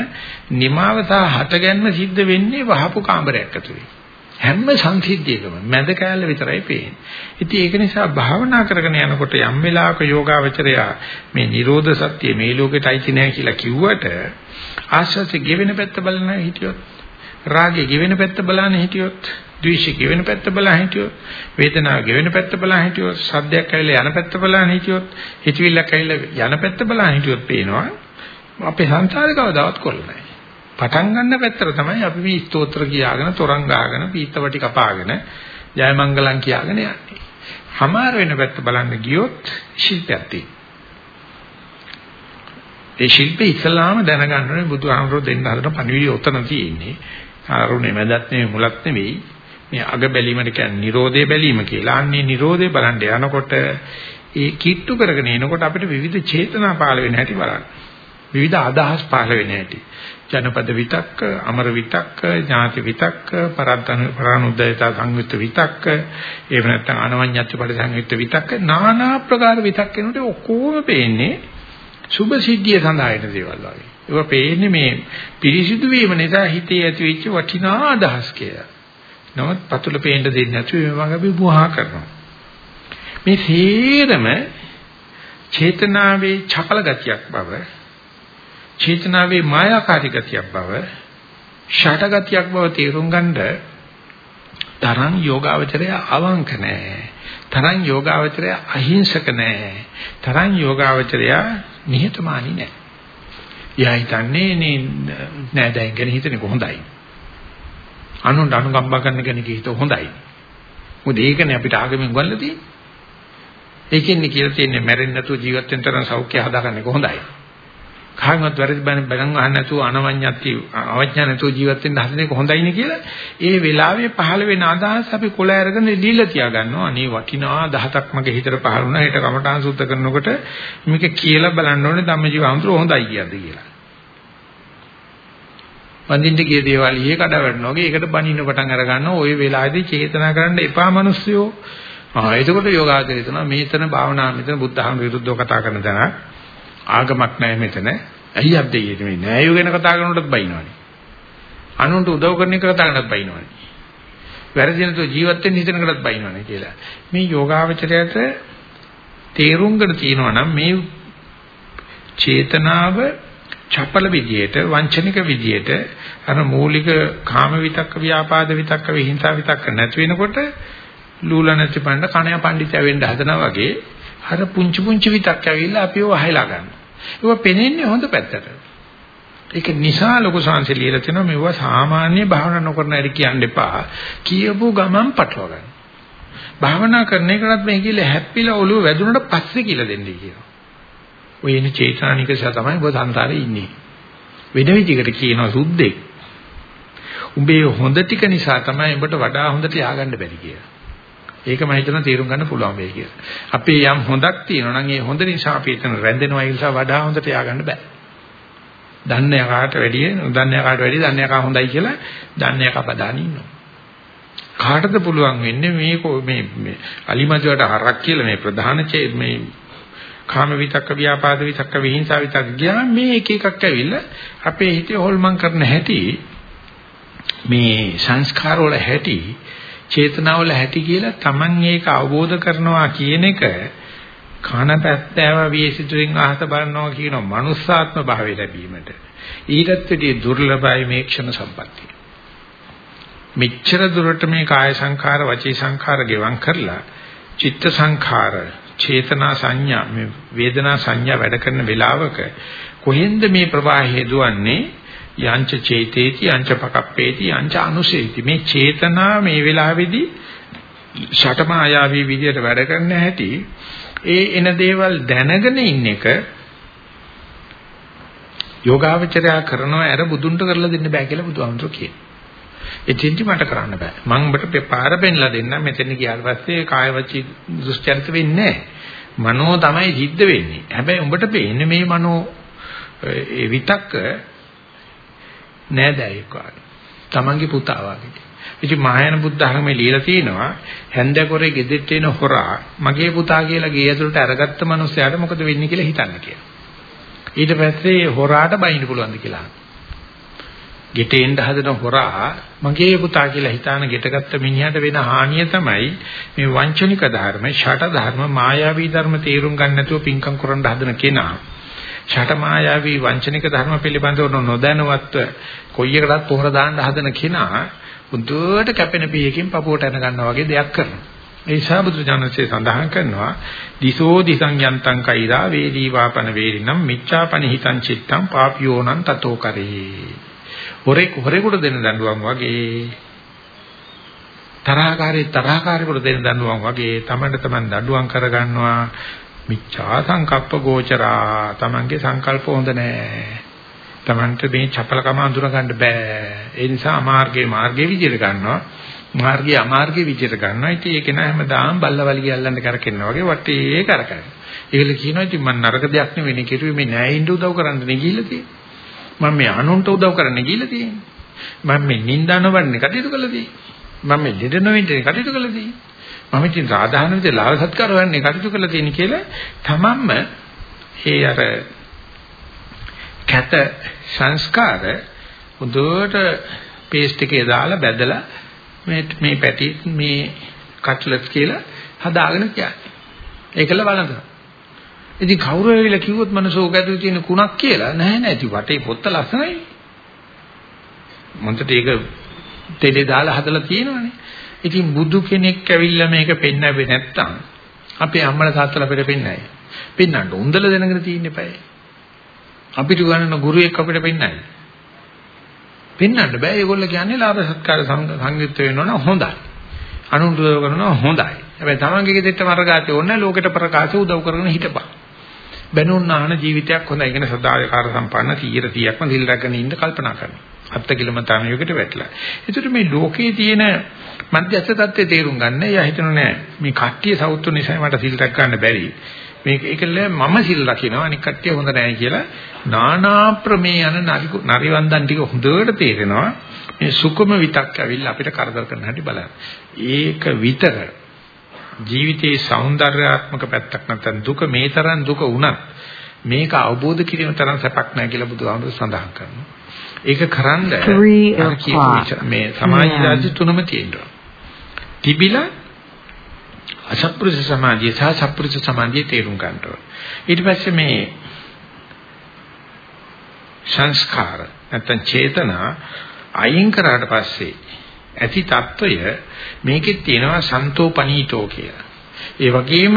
නිමාව සහ හටගැන්ම සිද්ධ වෙන්නේ වහපු කාමරයක් ඇතුලේ. හැම සංසිද්ධියකම මැද කෑල්ල විතරයි පේන්නේ. ඉතින් ඒක නිසා භාවනා කරගෙන යනකොට යම් වෙලාවක යෝගාවචරය මේ Nirodha Satya මේ ලෝකෙට අයිති නැහැ කියලා කිව්වට ආස්වාසි ගෙවෙන පැත්ත බලන හිටියොත් රාගේ ගෙවෙන පැත්ත බලන හිටියොත් ද්වේෂය ගෙවෙන පැත්ත බලන් හිටියොත්, වේදනාව ගෙවෙන පැත්ත බලන් හිටියොත්, සද්දයක් ඇවිල්ලා යන පැත්ත බලන් හිටියොත්, හිතවිල්ලක් ඇවිල්ලා යන පැත්ත බලන් හිටියොත් පේනවා අපේ සංසාරේ කවදාවත් කොල්ල නැහැ. පටන් ගන්න පැත්තට තමයි අපි මේ ස්තෝත්‍ර කියාගෙන, තොරන් ගාගෙන, පීතවටි කපාගෙන, ජයමංගලම් කියාගෙන යන්නේ. හමාර වෙන පැත්ත බලන්න ගියොත් ශිල්පයක් තියෙනවා. ඒ ශිල්පේ ඉස්ලාම දැනගන්න ඕනේ බුදුහාමුදුරුවෝ දෙන්න හදන පණිවිඩය ඔතන තියෙන්නේ. ආරුණේ මැදත් නෙවෙයි මුලත් නෙවෙයි මේ අග බැලීමට කියන්නේ Nirodhe බැලීම කියලා. අන්නේ Nirodhe බලන්න යනකොට ඒ කිට්ටු කරගෙන එනකොට අපිට විවිධ චේතනා පාල වෙන හැටි බලන්න. විවිධ අදහස් පාල වෙන හැටි. ජනපද විතක්ක, අමර විතක්ක, ඥාති විතක්ක, පරද්දන පරානුද්යතා සංයුක්ත විතක්ක, එහෙම නැත්නම් අනවඤ්ඤත්‍ය පරිසංයුක්ත විතක්ක, নানা ප්‍රකාර විතක්ක වෙනකොට ඔක්කොම පේන්නේ සුභ සිද්ධිය සඳහා එන දේවල් වගේ. ඒක පේන්නේ මේ පිරිසිදු වීම නිසා හිතේ ඇතිවෙච්ච වටිනා අදහස් කියලා. නමුත් පතුල පේන්න දෙන්නේ නැතුව මේ වගේ අපි බුහා කරනවා. මේ සේරම චේතනාවේ චපල ගතියක් බව චේතනාවේ මායාකාරී ගතියක් බව ෂට ගතියක් බව තේරුම් ගන්නද තරං යෝගාවචරය අවංක නැහැ තරං යෝගාවචරය අහිංසක නැහැ තරං යෝගාවචරය නිහතමානී නැහැ එයා හිතන්නේ නේ නෑ දැන් ගැන හිතන්නේ කොහොඳයි. අනුන්ට අනුකම්පා කරන කෙනෙක් හිත හොඳයි. මොකද ඒකනේ අපිට ආගමෙන් ගවල්ලා තියෙන්නේ. ඒකෙන්නේ කියලා තියෙන්නේ මැරෙන්නේ නැතුව ජීවත් වෙන තරම් සෞඛ්‍ය හදාගන්න කොහොඳයි. කාගෙන්වත් වැරදි බැලන් අහන්න නැතුව අනවඤ්ඤත්ති අවඥා නැතුව ජීවත් වෙන්න හදන එක හොඳයිනේ කියලා ඒ වෙලාවේ පහළ වෙන අදහස් අපි කොළ අරගෙන දීලා තියාගන්නවා. අනේ වටිනා දහතක් මගේ හිතට පහළ වුණා. හිත කමඨාන් සුද්ධ කරනකොට මේක කියලා බලන්න ඕනේ ධම්මජීව හඳුර හොඳයි කියද්දි කියලා. වඳින්න ගිය දේවල් ඊයේ කඩවැටෙනවා වගේ. ඒකට බනින්න පටන් අරගන්නවා. ওই වෙලාවේදී චේතනා කරන්න එපා මිනිස්සුયો. ආ එතකොට යෝගාචරය කරනවා මේතන භාවනා මෙතන බුද්ධහම විරුද්ධව කතා කරන දණක් ආගමක් නැහැ මෙතන. ඇයි අබ්දෙයි මේ නෑ යෝග ගැන කතා කරනකොටත් බයිනවනේ. අනුන්ට උදව් කරන එක කතා කරනකොටත් බයිනවනේ. වැරදි නැතුව ජීවත් වෙන්න හිතනකොටත් බයිනවනේ කියලා. මේ යෝගාචරයට තේරුම් ගන්න තියෙනවා නම් මේ චේතනාව චපල විදියට වංචනික විදියට අර මූලික කාම විතක්ක ව්‍යාපාද විතක්ක විහිංසා විතක්ක නැති වෙනකොට ලූල නැති පණ්ඩ කණයා පඬිතය වෙන්න හදනා වගේ අර පුංචි පුංචි විතක් ඇවිල්ලා අපිව වහලා ගන්නවා. ඒක පෙනෙන්නේ හොඳ පැත්තට. ඒක නිසා ලොකු සංසය ලියලා තිනවා මේවා සාමාන්‍ය භාවනා නොකරන අය කියන්න එපා. කියපු ගමන් පටලවා ගන්න. භාවනා කරන එකකට මේ කියලා හැප්පිලා ඔළුව වැදුනට පස්සේ කියලා දෙන්නේ කියනවා. ඔය එන චේතනානිකස තමයි ඔබ සංසාරේ ඉන්නේ. වෙන විදිහකට කියනවා සුද්දෙක්. උඹේ හොඳ ටික නිසා තමයි උඹට වඩා හොඳට ය아가න්න බැරි කියලා. ඒක මම හිතන තීරුම් ගන්න පුළුවන් වෙයි කියලා. අපේ යම් හොඳක් තියෙනවා නම් ඒ හොඳ නිසා අපි එතන රැඳෙනවා ඒ නිසා වඩා හොඳට ය아가න්න බෑ. දන්නේ යකාට වැඩිය නොදන්නේ යකාට වැඩිය දන්නේ යකා හොඳයි කියලා දන්නේ යකා බදාන ඉන්නවා. කාටද පුළුවන් වෙන්නේ මේ මේ මේ අලිමජුවට හරක් කියලා මේ ප්‍රධාන මේ කාම විතක්ක ව්‍යාපාද විතක්ක විහිංසා විතක්ක ගියාම මේ එක එකක් ඇවිල්ලා අපේ හිතේ හොල්මන් කරන හැටි මේ සංස්කාර වල හැටි චේතනාවල හැටි කියලා Taman ඒක අවබෝධ කරනවා කියන එක කන පැත්තෑව විශේෂයෙන් අහස බලනවා කියන මනුස්සාත්ම භාවය ලැබීමට ඊටත් වැඩි දුර්ලභයි මේ ක්ෂණ සම්පත්තිය. මෙච්චර දුරට මේ කාය සංඛාර වචී සංඛාර ගෙවම් කරලා චිත්ත සංඛාර චේතනා සංඥා මේ වේදනා සංඥා වැඩ කරන වෙලාවක කොහෙන්ද මේ ප්‍රවාහය දුවන්නේ යංච චේතේති යංච පකප්පේති යංච අනුසේති මේ චේතනා මේ වෙලාවේදී ෂටමායාවී විදියට වැඩ කරන්න හැටි ඒ එන දේවල් දැනගෙන ඉන්න එක යෝගාවචරය කරනවා අර බුදුන්ට කරලා දෙන්න බෑ කියලා බුදුහාමුදුරු කියනවා. එතෙන්ටි මට කරන්න බෑ. මම ඔබට පාර පෙන්ලා දෙන්න මෙතන ගියාට පස්සේ කාය වචී දුස්චරිත වෙන්නේ නැහැ. මනෝ තමයි සිද්ධ වෙන්නේ. හැබැයි උඹට පේන්නේ මේ මනෝ ඒ විතක්ක නෑදෑයෙක් වගේ. තමන්ගේ පුතා වගේ. ඉතින් මහායාන බුද්ධ ධර්මයේ ලියලා තියෙනවා හැන්දකොරේ ගෙදෙට්ට එන හොරා මගේ පුතා කියලා ගේ ඇතුළට අරගත්ත මිනිස්සයාට මොකද වෙන්නේ කියලා හිතන්න කියලා. ඊට පස්සේ හොරාට බයින්න පුළුවන්ද කියලා. ගෙටෙන්න හදන හොරා මගේ පුතා කියලා හිතාන ගෙටගත්ත මිනිහට වෙන හානිය තමයි මේ වංචනික ධර්ම, ෂට ධර්ම, මායාවී ධර්ම තේරුම් ගන්න නැතුව පිංකම් කරන්න හදන කෙනා. ෂටමායාවී වංචනික ධර්ම පිළිබඳව නොදැනුවත්ව කොයි එකටත් පොහොර දාන්න හදන කෙනා බුදුවට කැපෙන පියකින් පපුවට එන ගන්නවා වගේ දෙයක් කරනවා. ඒ නිසා බුදුජානකසේ සඳහන් කරනවා දිසෝ දිසං යන්තං කෛරා වේදී වාපන වේරිනම් මිච්ඡාපනි හිතං චිත්තං පාපියෝනං තතෝ කරේ. හොරේ හොරේකට දෙන දඬුවම් වගේ තරහකාරී තරහකාරයෙකුට දෙන දඬුවම් වගේ තමන්ට තමන් දඬුවම් කරගන්නවා මිච්ඡා සංකප්ප ගෝචරා Tamange සංකල්ප හොඳ නෑ. Tamanට මේ චපලකම අඳුර ගන්න බෑ. ඒ නිසා අමාර්ගයේ මාර්ගයේ විදිහට ගන්නවා. මාර්ගයේ අමාර්ගයේ විදිහට ගන්නවා. ඉතින් ඒක නෑ හැමදාම බල්ලවලිය අල්ලන්න කරකිනවා වගේ වටේ කරකරන. ඒකල කියනවා ඉතින් මම නරක දෙයක් නෙවෙයි කිරුවේ මේ නෑයින්ට උදව් කරන්න නේ ගිහිල්ලා තියෙන්නේ. මම මේ අනුන්ට උදව් කරන්න ගිහිල්ලා තියෙන්නේ. මම මේ නින්දා නොවන්නේ කටයුතු කළා තියෙන්නේ. මම මේ දෙද නොවෙන්නේ කටයුතු කළා තියෙන්නේ. මම ඉතින් සාධාරණ විදිහට ලාභ සත්කාර හොයන්නේ කටයුතු කරලා තියෙන කියලා තමන්ම ඒ අර කැත සංස්කාර හොඳට පේස්ට් එකේ දාලා බැදලා මේ මේ පැටි මේ කට්ලට් කියලා හදාගෙන කියන්නේ. ඒකල බලනවා. ඉතින් කවුරු ඇවිල්ලා කිව්වොත් මනසෝක ඇතුලේ තියෙන කුණක් කියලා නෑ නෑ ඉතින් වටේ පොත්ත ලස්සනයි. මොන්ට ඒක තෙලේ දාලා හදලා තියෙනවනේ. ඉතින් බුදු කෙනෙක් ඇවිල්ලා මේක පෙන්වන්නේ නැත්තම් අපේ අම්මලා තාත්තලා අපිට පෙන්නයි. පෙන්වන්න උන්දල දැනගෙන තියෙන්න eBay. අපිට ගණන ගුරුවෙක් අපිට පෙන්නයි. පෙන්වන්න බෑ. ඒගොල්ලෝ කියන්නේ ලාභ සත්කාර සංයුක්ත වෙනවනම් හොඳයි. අනුන්දව කරනවා හොඳයි. හැබැයි තමන්ගේ ගෙදරට මර්ගාතේ ඕනේ ලෝකෙට ප්‍රකාශ උදව් කරගෙන හිටපන්. බැනුන් නාන ජීවිතයක් හොඳයි. කියන සදාකාර සම්පන්න 100 100ක්ම සිල් රැකගෙන ඉන්න කල්පනා කරනවා. අත්ත කිලමතාණයකට වැටලා. ඒකට මේ ලෝකයේ තියෙන මධ්‍යස්ථ தත්ත්වේ තේරුම් ගන්න. එයා හිතනවා නෑ මේ කට්ටිය සෞත්තු නිසා මට සිල් රැක ගන්න බැරි. මේක ඒකල මම සිල් රකින්නවා අනික කට්ටිය හොඳ නෑ කියලා නානා ප්‍රමේ යන නරිවන්දන් ටික හොඳට තේරෙනවා. මේ සුකම විතක් ඇවිල්ලා අපිට කරදර කරන හැටි බලන්න. ඒක විතර ජීවිතයේ సౌందర్యාත්මක පැත්තක් නැත්නම් දුක මේ තරම් දුක වුණත් මේක අවබෝධ කිරීම තරම් සැපක් නෑ කියලා බුදුහාමුදුර සඳහන් කරනවා. ඒක කරන්න මේ සමාජ දාර්ශනික තුනම තියෙනවා. තිබිලා අසත්පුරුෂ සමාධිය සහ සත්පුරුෂ සමාධිය තේරුම් ගන්න ඕනේ. ඊට පස්සේ මේ සංස්කාර නැත්නම් චේතනා අයින් කරාට පස්සේ ඇති తত্ত্বය මේකෙත් තියෙනවා සන්තෝපනීතෝ කියලා. ඒ වගේම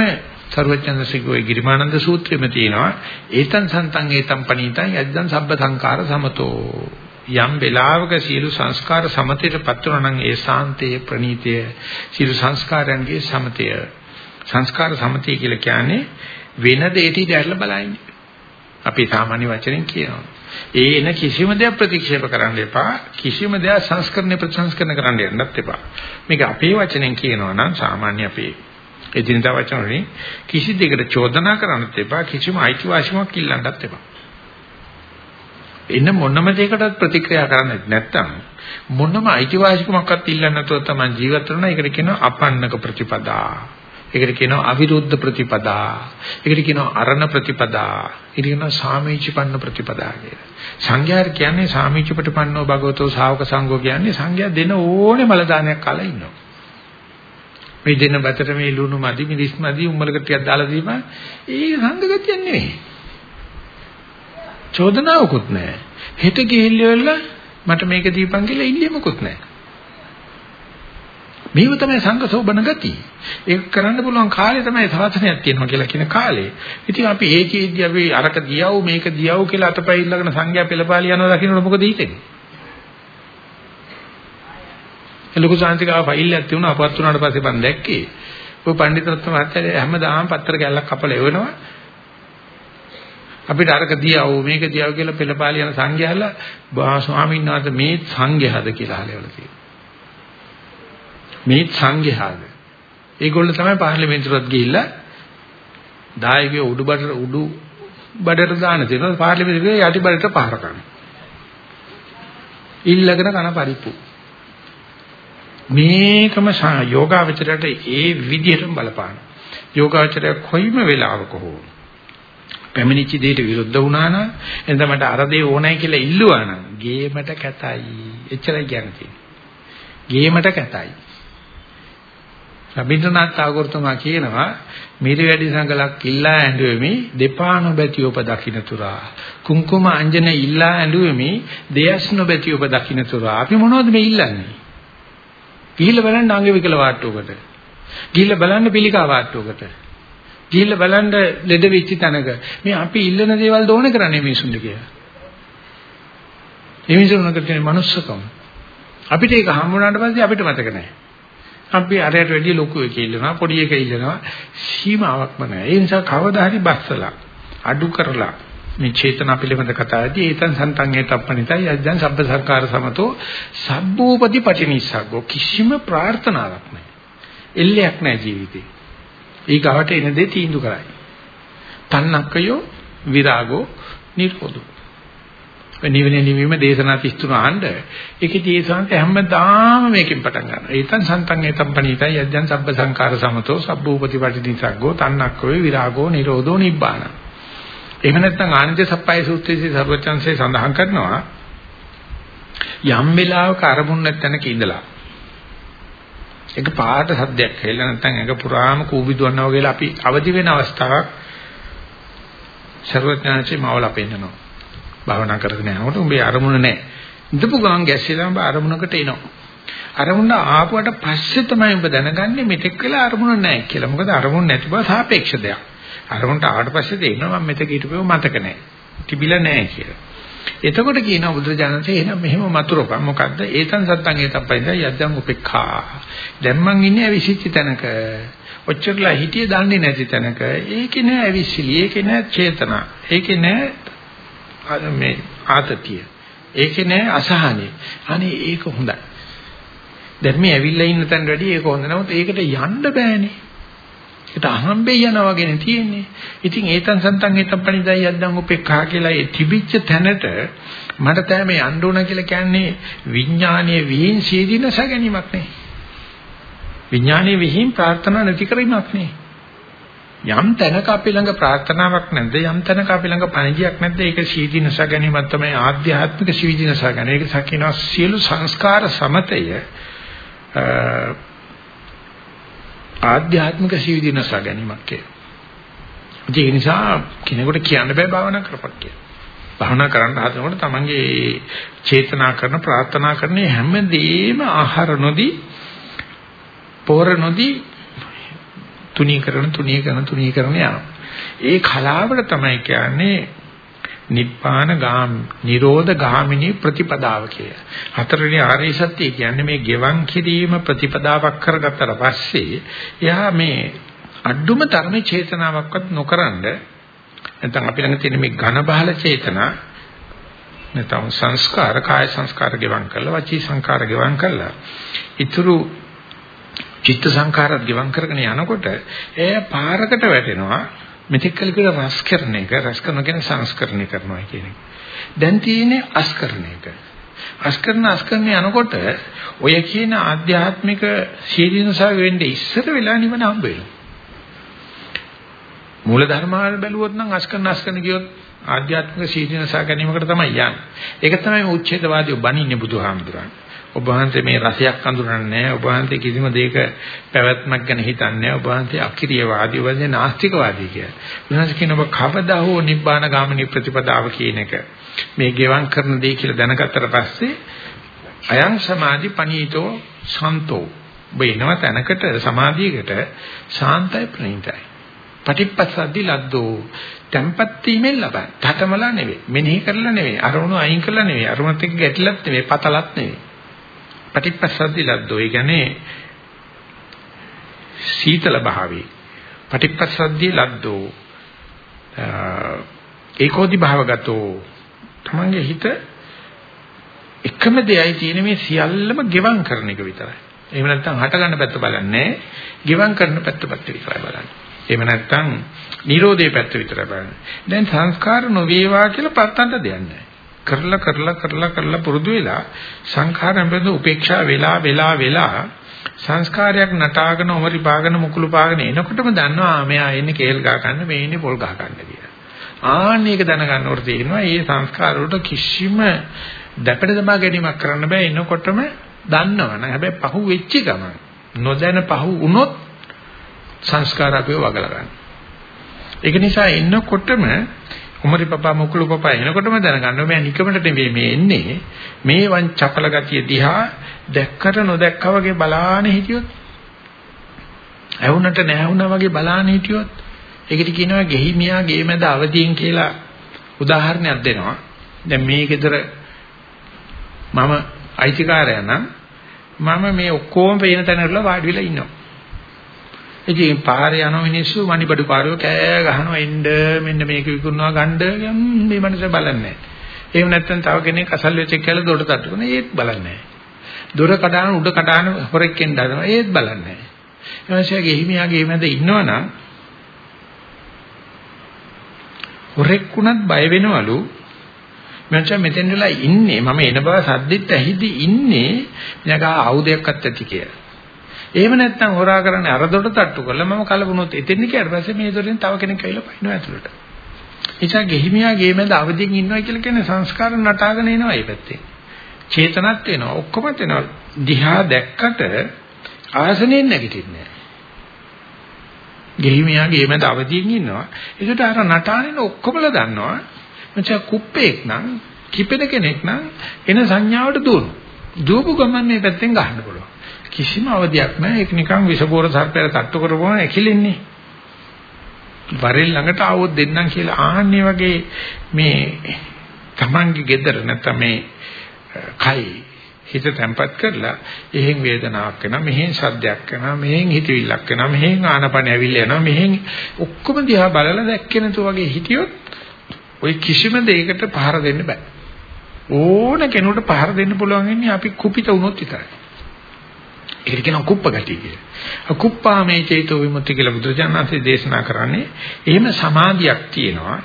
සර්වචන්දසිකෝයේ ගිරිමානන්ද සූත්‍රෙම තියෙනවා ඒතං සන්තං ඒතං පනීතං යද්දං සබ්බ සංඛාර සමතෝ යම් වෙලාවක සියලු සංස්කාර සමතේටපත් වෙනවා නම් ඒ සාන්තයේ ප්‍රණීතය සියලු සංස්කාරයන්ගේ සමතය. සංස්කාර සමතය කියලා කියන්නේ වෙන දෙයකට ඉඳලා බලන්නේ. අපි සාමාන්‍ය වචනෙන් කියනවා. ඒ එන කිසිම දෙයක් ප්‍රතික්ෂේප කරන්න එපා. කිසිම දෙයක් සංස්කරණය ප්‍රතිසංස්කරණය කරන්න යන්නත් එපා. මේක අපේ වචනෙන් කියනවා නම් සාමාන්‍ය අපේ එදිනදා වචන වලින් කිසි දෙයකට චෝදනා කරන්නත් එපා. කිසිම අයිතිවාසිකමක් ඉල්ලන්නත් එපා. එන්න මොනම දෙයකටත් ප්‍රතික්‍රියා කරන්නේ නැත්නම් මොනම අයිතිවාසිකමක්වත් ඉල්ලන්නේ නැතුව තමයි ජීවත් වෙනවා. ඒකට කියනවා අපන්නක ප්‍රතිපදා. ඒකට කියනවා අවිරුද්ධ ප්‍රතිපදා. ඒකට කියනවා අරණ ප්‍රතිපදා. ඒකට කියනවා සාමීචිපන්න ප්‍රතිපදා කියලා. සංඝයා කියන්නේ සාමීචිපටපන්නෝ භගවතෝ ශාවක සංඝෝ කියන්නේ සංඝයා දෙන ඕනේ මල දානයක් කාලා ඉන්නවා. මේ දෙන බතර මේ ලුණු මදි මිරිස් මදි උම්මලකට ටිකක් දාලා දීම ඒ සංඝගතියක් නෙවෙයි. චෝදනාවකුත් නැහැ. හෙට ගිහිල්ලා මට මේක දීපන් කියලා ඉල්ලීමකුත් නැහැ. මේව තමයි සංඝසෝබන ගති. ඒක කරන්න පුළුවන් කාලේ තමයි සාසනයක් තියෙනවා කියලා කියන කාලේ. ඉතින් අපි ඒකේදී අපි අරක දියව මේක දියව කියලා අතපය ඉල්ලගෙන සංඝයා පෙළපාලි යනවා දකින්නකොට මොකද හිතෙන්නේ? ලොකු සාන්තිකාව ෆයිල් එකක් තියුණා අපවත් වුණාට පස්සේ මම දැක්කේ. ඔය පඬිතුරත්න මහත්තයා හැමදාම පත්‍ර කැල්ලක් කපලා එවනවා. අපිට අරක දියව මේක දියව කියලා පෙළපාලි යන සංඝයාලා බා ස්වාමීන් වහන්සේ මේ සංඝයාද කියලා අහලවල තියෙනවා. මේ සංඝයාද. ඒගොල්ලෝ තමයි පාර්ලිමේන්තුවට ගිහිල්ලා දායකයෝ උඩු බඩට උඩු බඩට දාන දෙනවා පාර්ලිමේන්තුවේ යටි බඩට පහර කරනවා. ඉල්ලගෙන කන පරිප්පු. මේකම යෝගාවචරයට ඒ විදිහටම බලපාන. යෝගාවචරය කොයිම වෙලාවක හෝ පැමිණිච්ච දෙයට විරුද්ධ වුණා නම් එතන මට අර දේ ඕනයි කියලා ඉල්ලුවා නම් ගේමට කැතයි. එච්චරයි කියන්නේ. ගේමට කැතයි. රබින්ද්‍රනාත් tagore තුමා කියනවා මිරි වැඩි සංගලක් ඉල්ලා ඇඬුවෙමි දෙපා නොබැති ඔබ දකින්න තුරා කුංකුම අංජන ඉල්ලා ඇඬුවෙමි දෙයස් නොබැති ඔබ දකින්න තුරා අපි මොනවද මේ ඉල්ලන්නේ ගිහිල්ලා බලන්න අංග විකල වාට්ටුවකට ගිහිල්ලා බලන්න පිළිකා වාට්ටුවකට ගිහිල්ලා බලන්න ලෙඩ වෙච්ච තැනක මේ අපි ඉල්ලන දේවල් දෝන කරන්නේ මිනිසුන්ට කියලා. මේ මිනිසුන්ට තියෙන manussකම. අපිට ඒක හම්බුනාට පස්සේ අපිට මතක නැහැ. අපි අරයට වැඩිය ලොකු එක ඉල්ලනවා පොඩි එක ඉල්ලනවා සීමාවක්ම නැහැ. ඒ නිසා කවදා හරි බස්සලා අඩු කරලා මේ චේතනා පිළිබඳ කතාවේදී ඒතන් සන්තං ඒතප්පනිතයි යජ්ජන් සබ්බ සංකාර සමතෝ සබ්බූපති පටිනිස්සග්ගෝ කිසිම ප්‍රාර්ථනාවක් නැහැ. එල්ලයක් නැහැ ජීවිතේ. ඒ ගාවට එන දේ තීන්දුව කරයි. තන්නක්කයෝ විරාගෝ නිරෝධෝ. නිවනේ නිවීම දේශනා 33 අහන්න ඒකේ ඒ සංස හැමදාම මේකෙන් පටන් ගන්නවා. ඒතන් සන්තං ඒතම් පණීතයි යද්දන් සබ්බ සංකාර සමතෝ සබ්බූපති පටිනිසග්ගෝ තන්නක්කෝ විරාගෝ නිරෝධෝ නිබ්බාන. එහෙම නැත්නම් ආනන්ද සප්පයි සූත්‍රයේ සර්වචන්සේ සඳහන් කරනවා යම් වෙලාවක අරමුණ නැත්නම්ක ඉඳලා ඒක පාට සද්දයක් කියලා නැත්නම් ඒක පුරාම කූඹිදුවනවා වගේ අපි අවදි වෙන අවස්ථාවක් ਸਰවඥාන්සේ මවලා පෙන්නනවා. භාවනා කරගෙන යනකොට උඹේ අරමුණ නැහැ. ඉඳපු ගමන් ගැස්සෙලා උඹ අරමුණකට එනවා. අරමුණ ආපුවට පස්සේ තමයි ඔබ දැනගන්නේ මෙතෙක් වෙලා අරමුණ නැහැ කියලා. මොකද අරමුණ නැති බව සාපේක්ෂ දෙයක්. අරමුණට ආවට පස්සේ තේරෙනවා මම මෙතෙක් හිටපෙව මතක නැහැ. තිබිලා නැහැ කියලා. එතකොට කියනවා බුදුරජාණන්සේ එහෙනම් මෙහෙම මතුරුපන් මොකද්ද? ඒතන් සත්තං ඒතප්පයිද යද්දම් උපේක්ඛා. දැන් මං ඉන්නේ අවිසිච්ච තැනක. ඔච්චරලා හිටියේ දන්නේ නැති තැනක. ඒකේ නෑ අවිසිලි, ඒකේ නෑ චේතනා. ඒකේ නෑ මේ ආතතිය. ඒකේ නෑ අසහනෙ. අනේ ඒක හොඳයි. දැන් මේ ඇවිල්ලා ඉන්න තැන වැඩි ඒක හොඳ නමුත් ඒකට යන්න බෑනේ. ඒකට අහම්බේ යනවා වගේනේ තියෙන්නේ. ඉතින් ඒතන් සන්තන් ඒතන් පණිදයි යද්දන් උපේක්ඛා කියලා ඒ තිබිච්ච තැනට මට තෑම යන්න ඕන කියලා කියන්නේ විඥානීය විහිං සීදීනස ගැනීමක් නේ. විඥානීය විහිං ප්‍රාර්ථනා නැති කිරීමක් නේ. යම් තැනක අපි ළඟ ප්‍රාර්ථනාවක් නැද්ද යම් තැනක අපි ළඟ පණිවිඩයක් නැද්ද ඒක සීදීනස ගැනීමක් තමයි ආධ්‍යාත්මික සීදීනස ගැනීම. ඒක සකිනවා සියලු සංස්කාර සමතය ආධ්‍යාත්මික සීවිදිනස ගැනීමක් කියලා. ඒ නිසා කෙනෙකුට කියන්න බෑ භාවනා කරපක් කියලා. භාවනා කරන්න හදනකොට තමන්ගේ චේතනා කරන ප්‍රාර්ථනා කරන හැමදේම ආහාර නොදී පෝර නොදී තුනී කරන තුනී කරන තුනී කරන යනවා. ඒ කලාවට තමයි කියන්නේ නිබ්බාන ගාම නිරෝධ ගාමිනී ප්‍රතිපදාව කිය. හතරවෙනි ආර්ය සත්‍ය කියන්නේ මේ ගෙවන් කිරීම ප්‍රතිපදාවක් කරගත්තට පස්සේ එයා මේ අඩුම තරමේ චේතනාවක්වත් නොකරනද නැත්නම් අපි ළඟ තියෙන මේ ඝන බහල චේතනා නැත්නම් සංස්කාර කාය සංස්කාර ගෙවන් කරලා වචී සංස්කාර ගෙවන් කරලා ඊතුරු චිත්ත සංකාරات ගෙවන් කරගෙන යනකොට එයා පාරකට වැටෙනවා මෙතෙක් කල කියලා රස කරන එක රස කරන කියන්නේ සංස්කරණය කරනවා කියන එක. දැන් තියෙන්නේ අස්කරණ එක. අස්කරණ අස්කරණ යනකොට ඔය කියන ආධ්‍යාත්මික සීලීනසාව වෙන්නේ ඉස්සර වෙලා නිවන හම්බ වෙනවා. මූල ධර්මාවල් බැලුවොත් නම් අස්කරණ අස්කරණ කියොත් ආධ්‍යාත්මික සීලීනසා ගැනීමකට තමයි යන්නේ. ඒක තමයි උච්ඡේදවාදී බණින්නේ බුදුහාමුදුරන්. ඔබ වහන්සේ මේ රසයක් අඳුරන්නේ නැහැ. ඔබ වහන්සේ කිසිම දෙයක පැවැත්මක් ගැන හිතන්නේ නැහැ. ඔබ වහන්සේ අක්‍රීයවාදී වගේ නාස්තිකවාදී කියලා. ඊළඟට කියන ඔබ කවදා හෝ නිබ්බාන ගාමිනී ප්‍රතිපදාව කියන එක මේ ගෙවම් කරන දෙය කියලා දැනගත්තට පස්සේ අයං සමාධි පනීතෝ සන්තෝ වෙනව තැනකට සමාධියකට ශාන්තයි ප්‍රණීතයි. පටිපස්සද්දි ලද්දෝ tempat වීමෙන් ලබන. තටමලා නෙවෙයි. මෙනෙහි කරලා නෙවෙයි. අරමුණු අයින් කරලා නෙවෙයි. අරමුණත් එක්ක ගැටිලත් නෙවෙයි. පතලත් නෙවෙයි. පටිපස්සද්දි ලද්දෝ. ඒ කියන්නේ සීතල භාවේ. පටිපස්සද්දි ලද්දෝ. ඒකෝදි භාවගතෝ. තමන්ගේ හිත එකම දෙයයි තියෙන මේ සියල්ලම ගෙවම් කරන එක විතරයි. එහෙම නැත්නම් හට ගන්න පැත්ත බලන්නේ, ගෙවම් කරන පැත්ත පැත්ත විතරයි බලන්නේ. එහෙම නැත්නම් Nirodhe පැත්ත විතරයි බලන්නේ. දැන් සංස්කාර නොවේවා කියලා පත්තන්ට දෙයක් නැහැ. කරලා කරලා කරලා කරලා පුරුදු වෙලා සංඛාරයෙන් බඳ උපේක්ෂා වෙලා වෙලා වෙලා සංස්කාරයක් නටාගෙන උමරි පාගෙන මුකුළු පාගෙන එනකොටම දන්නවා මෙයා එන්නේ කේල් ගහ ගන්න මේ ඉන්නේ පොල් ගහ ගන්න කියලා. ආන්න ඒක දැනගන්නකොට තේරෙනවා මේ සංස්කාර වලට කිසිම දැපඩ දමා ගැනීමක් කරන්න බෑ එනකොටම දන්නවනේ. හැබැයි පහු වෙච්ච ගමන් නොදැන පහු වුණොත් සංස්කාර අපිව වගලා ගන්න. ඒක නිසා එන්නකොටම කුමරි පපා මුකුළු පපා එනකොටම දැනගන්න මම නිකමට නෙවෙයි මේ එන්නේ. මේ වන් චපල ගතිය දිහා දැක්කට නොදැක්කා වගේ බලාන හිටියොත් ඇහුනට නැහුණා වගේ බලාන හිටියොත් ඒකට කියනවා ගෙහි මියා ගේ මැද අවදීන් කියලා උදාහරණයක් දෙනවා. දැන් මේ ගෙදර මම අයිතිකාරයා නම් මම මේ ඔක්කොම පේන තැනවල වාඩි වෙලා ඉන්නවා. ඉතින් පාරේ යන මිනිස්සු මණිබඩු පාරේ කෑ ගහනවා එන්න මෙන්න මේක විකුණනවා ගන්න මේ මනුස්සය බලන්නේ නැහැ. එහෙම නැත්නම් තව කෙනෙක් අසල් වෙච්ච කියලා දොඩ තට්ටු කරන ඒත් බලන්නේ නැහැ. දොර කඩාන උඩ කඩාන හොරෙක් එන්න හදනවා ඒත් බලන්නේ නැහැ. එමන්සයාගේ හිමියාගේ මැද ඉන්නවනම් හොරෙක් උනත් බය වෙනවලු මං මෙතෙන් වෙලා ඉන්නේ මම එන බව සද්දෙත් ඇහිදි ඉන්නේ මම ආයුධයක්වත් ඇති කියලා. එහෙම නැත්නම් හොරා කරන්නේ අර දොට තට්ටු කරලා මම කලබුණොත් එතෙන් ගියාට පස්සේ මේ දොරෙන් තව කෙනෙක් ඇවිල්ලා පයින්නවා ඇතුළට. එචා ගෙහිමියා ගේ මැද අවදියෙන් ඉන්නවා කියලා කියන්නේ සංස්කාර නටාගෙන එනවා මේ පැත්තේ. චේතනත් වෙනවා ඔක්කොමත් වෙනවා. දිහා දැක්කට ආසනෙන් නැගිටින්නේ නැහැ. ගෙහිමියාගේ මැද අවදියෙන් ඉන්නවා. ඒකට අර නටානේ ඔක්කොමලා දන්නවා. මචං කුප්පේක් නම් කිපෙන කෙනෙක් නම් එන සංඥාවට දුවනවා. දුවපු ගමන් මේ පැත්තෙන් ගහන්න පුළුවන්. කිසිම අවදියක් නැහැ. ඒක නිකන් විෂබෝර සර්පයට තට්ටු කරපුවම ඇකිලෙන්නේ. වරෙල් ළඟට ආවොත් දෙන්නම් කියලා ආන්නේ වගේ මේ Tamange gedara නැත්නම් මේ කයි හිත තැම්පත් කරලා එහෙන් වේදනාවක් වෙනවා මෙහෙන් සද්දයක් වෙනවා මෙහෙන් හිතවිල්ලක් වෙනවා මෙහෙන් ආනපන ඇවිල්ලා යනවා මෙහෙන් ඔක්කොම දිහා බලලා දැක්කේ නැතු වගේ හිටියොත් ওই කිසිම දෙයකට පහර දෙන්න බෑ ඕන කෙනෙකුට පහර දෙන්න පුළුවන් ඉන්නේ අපි කුපිත වුණොත් විතරයි ඒකට කියනවා කුප්ප ගතිය කියලා. අකුප්පාමේ චේතෝ විමුක්ති කියලා බුදුරජාණන්සේ දේශනා කරන්නේ එහෙම සමාධියක් තියෙනවා.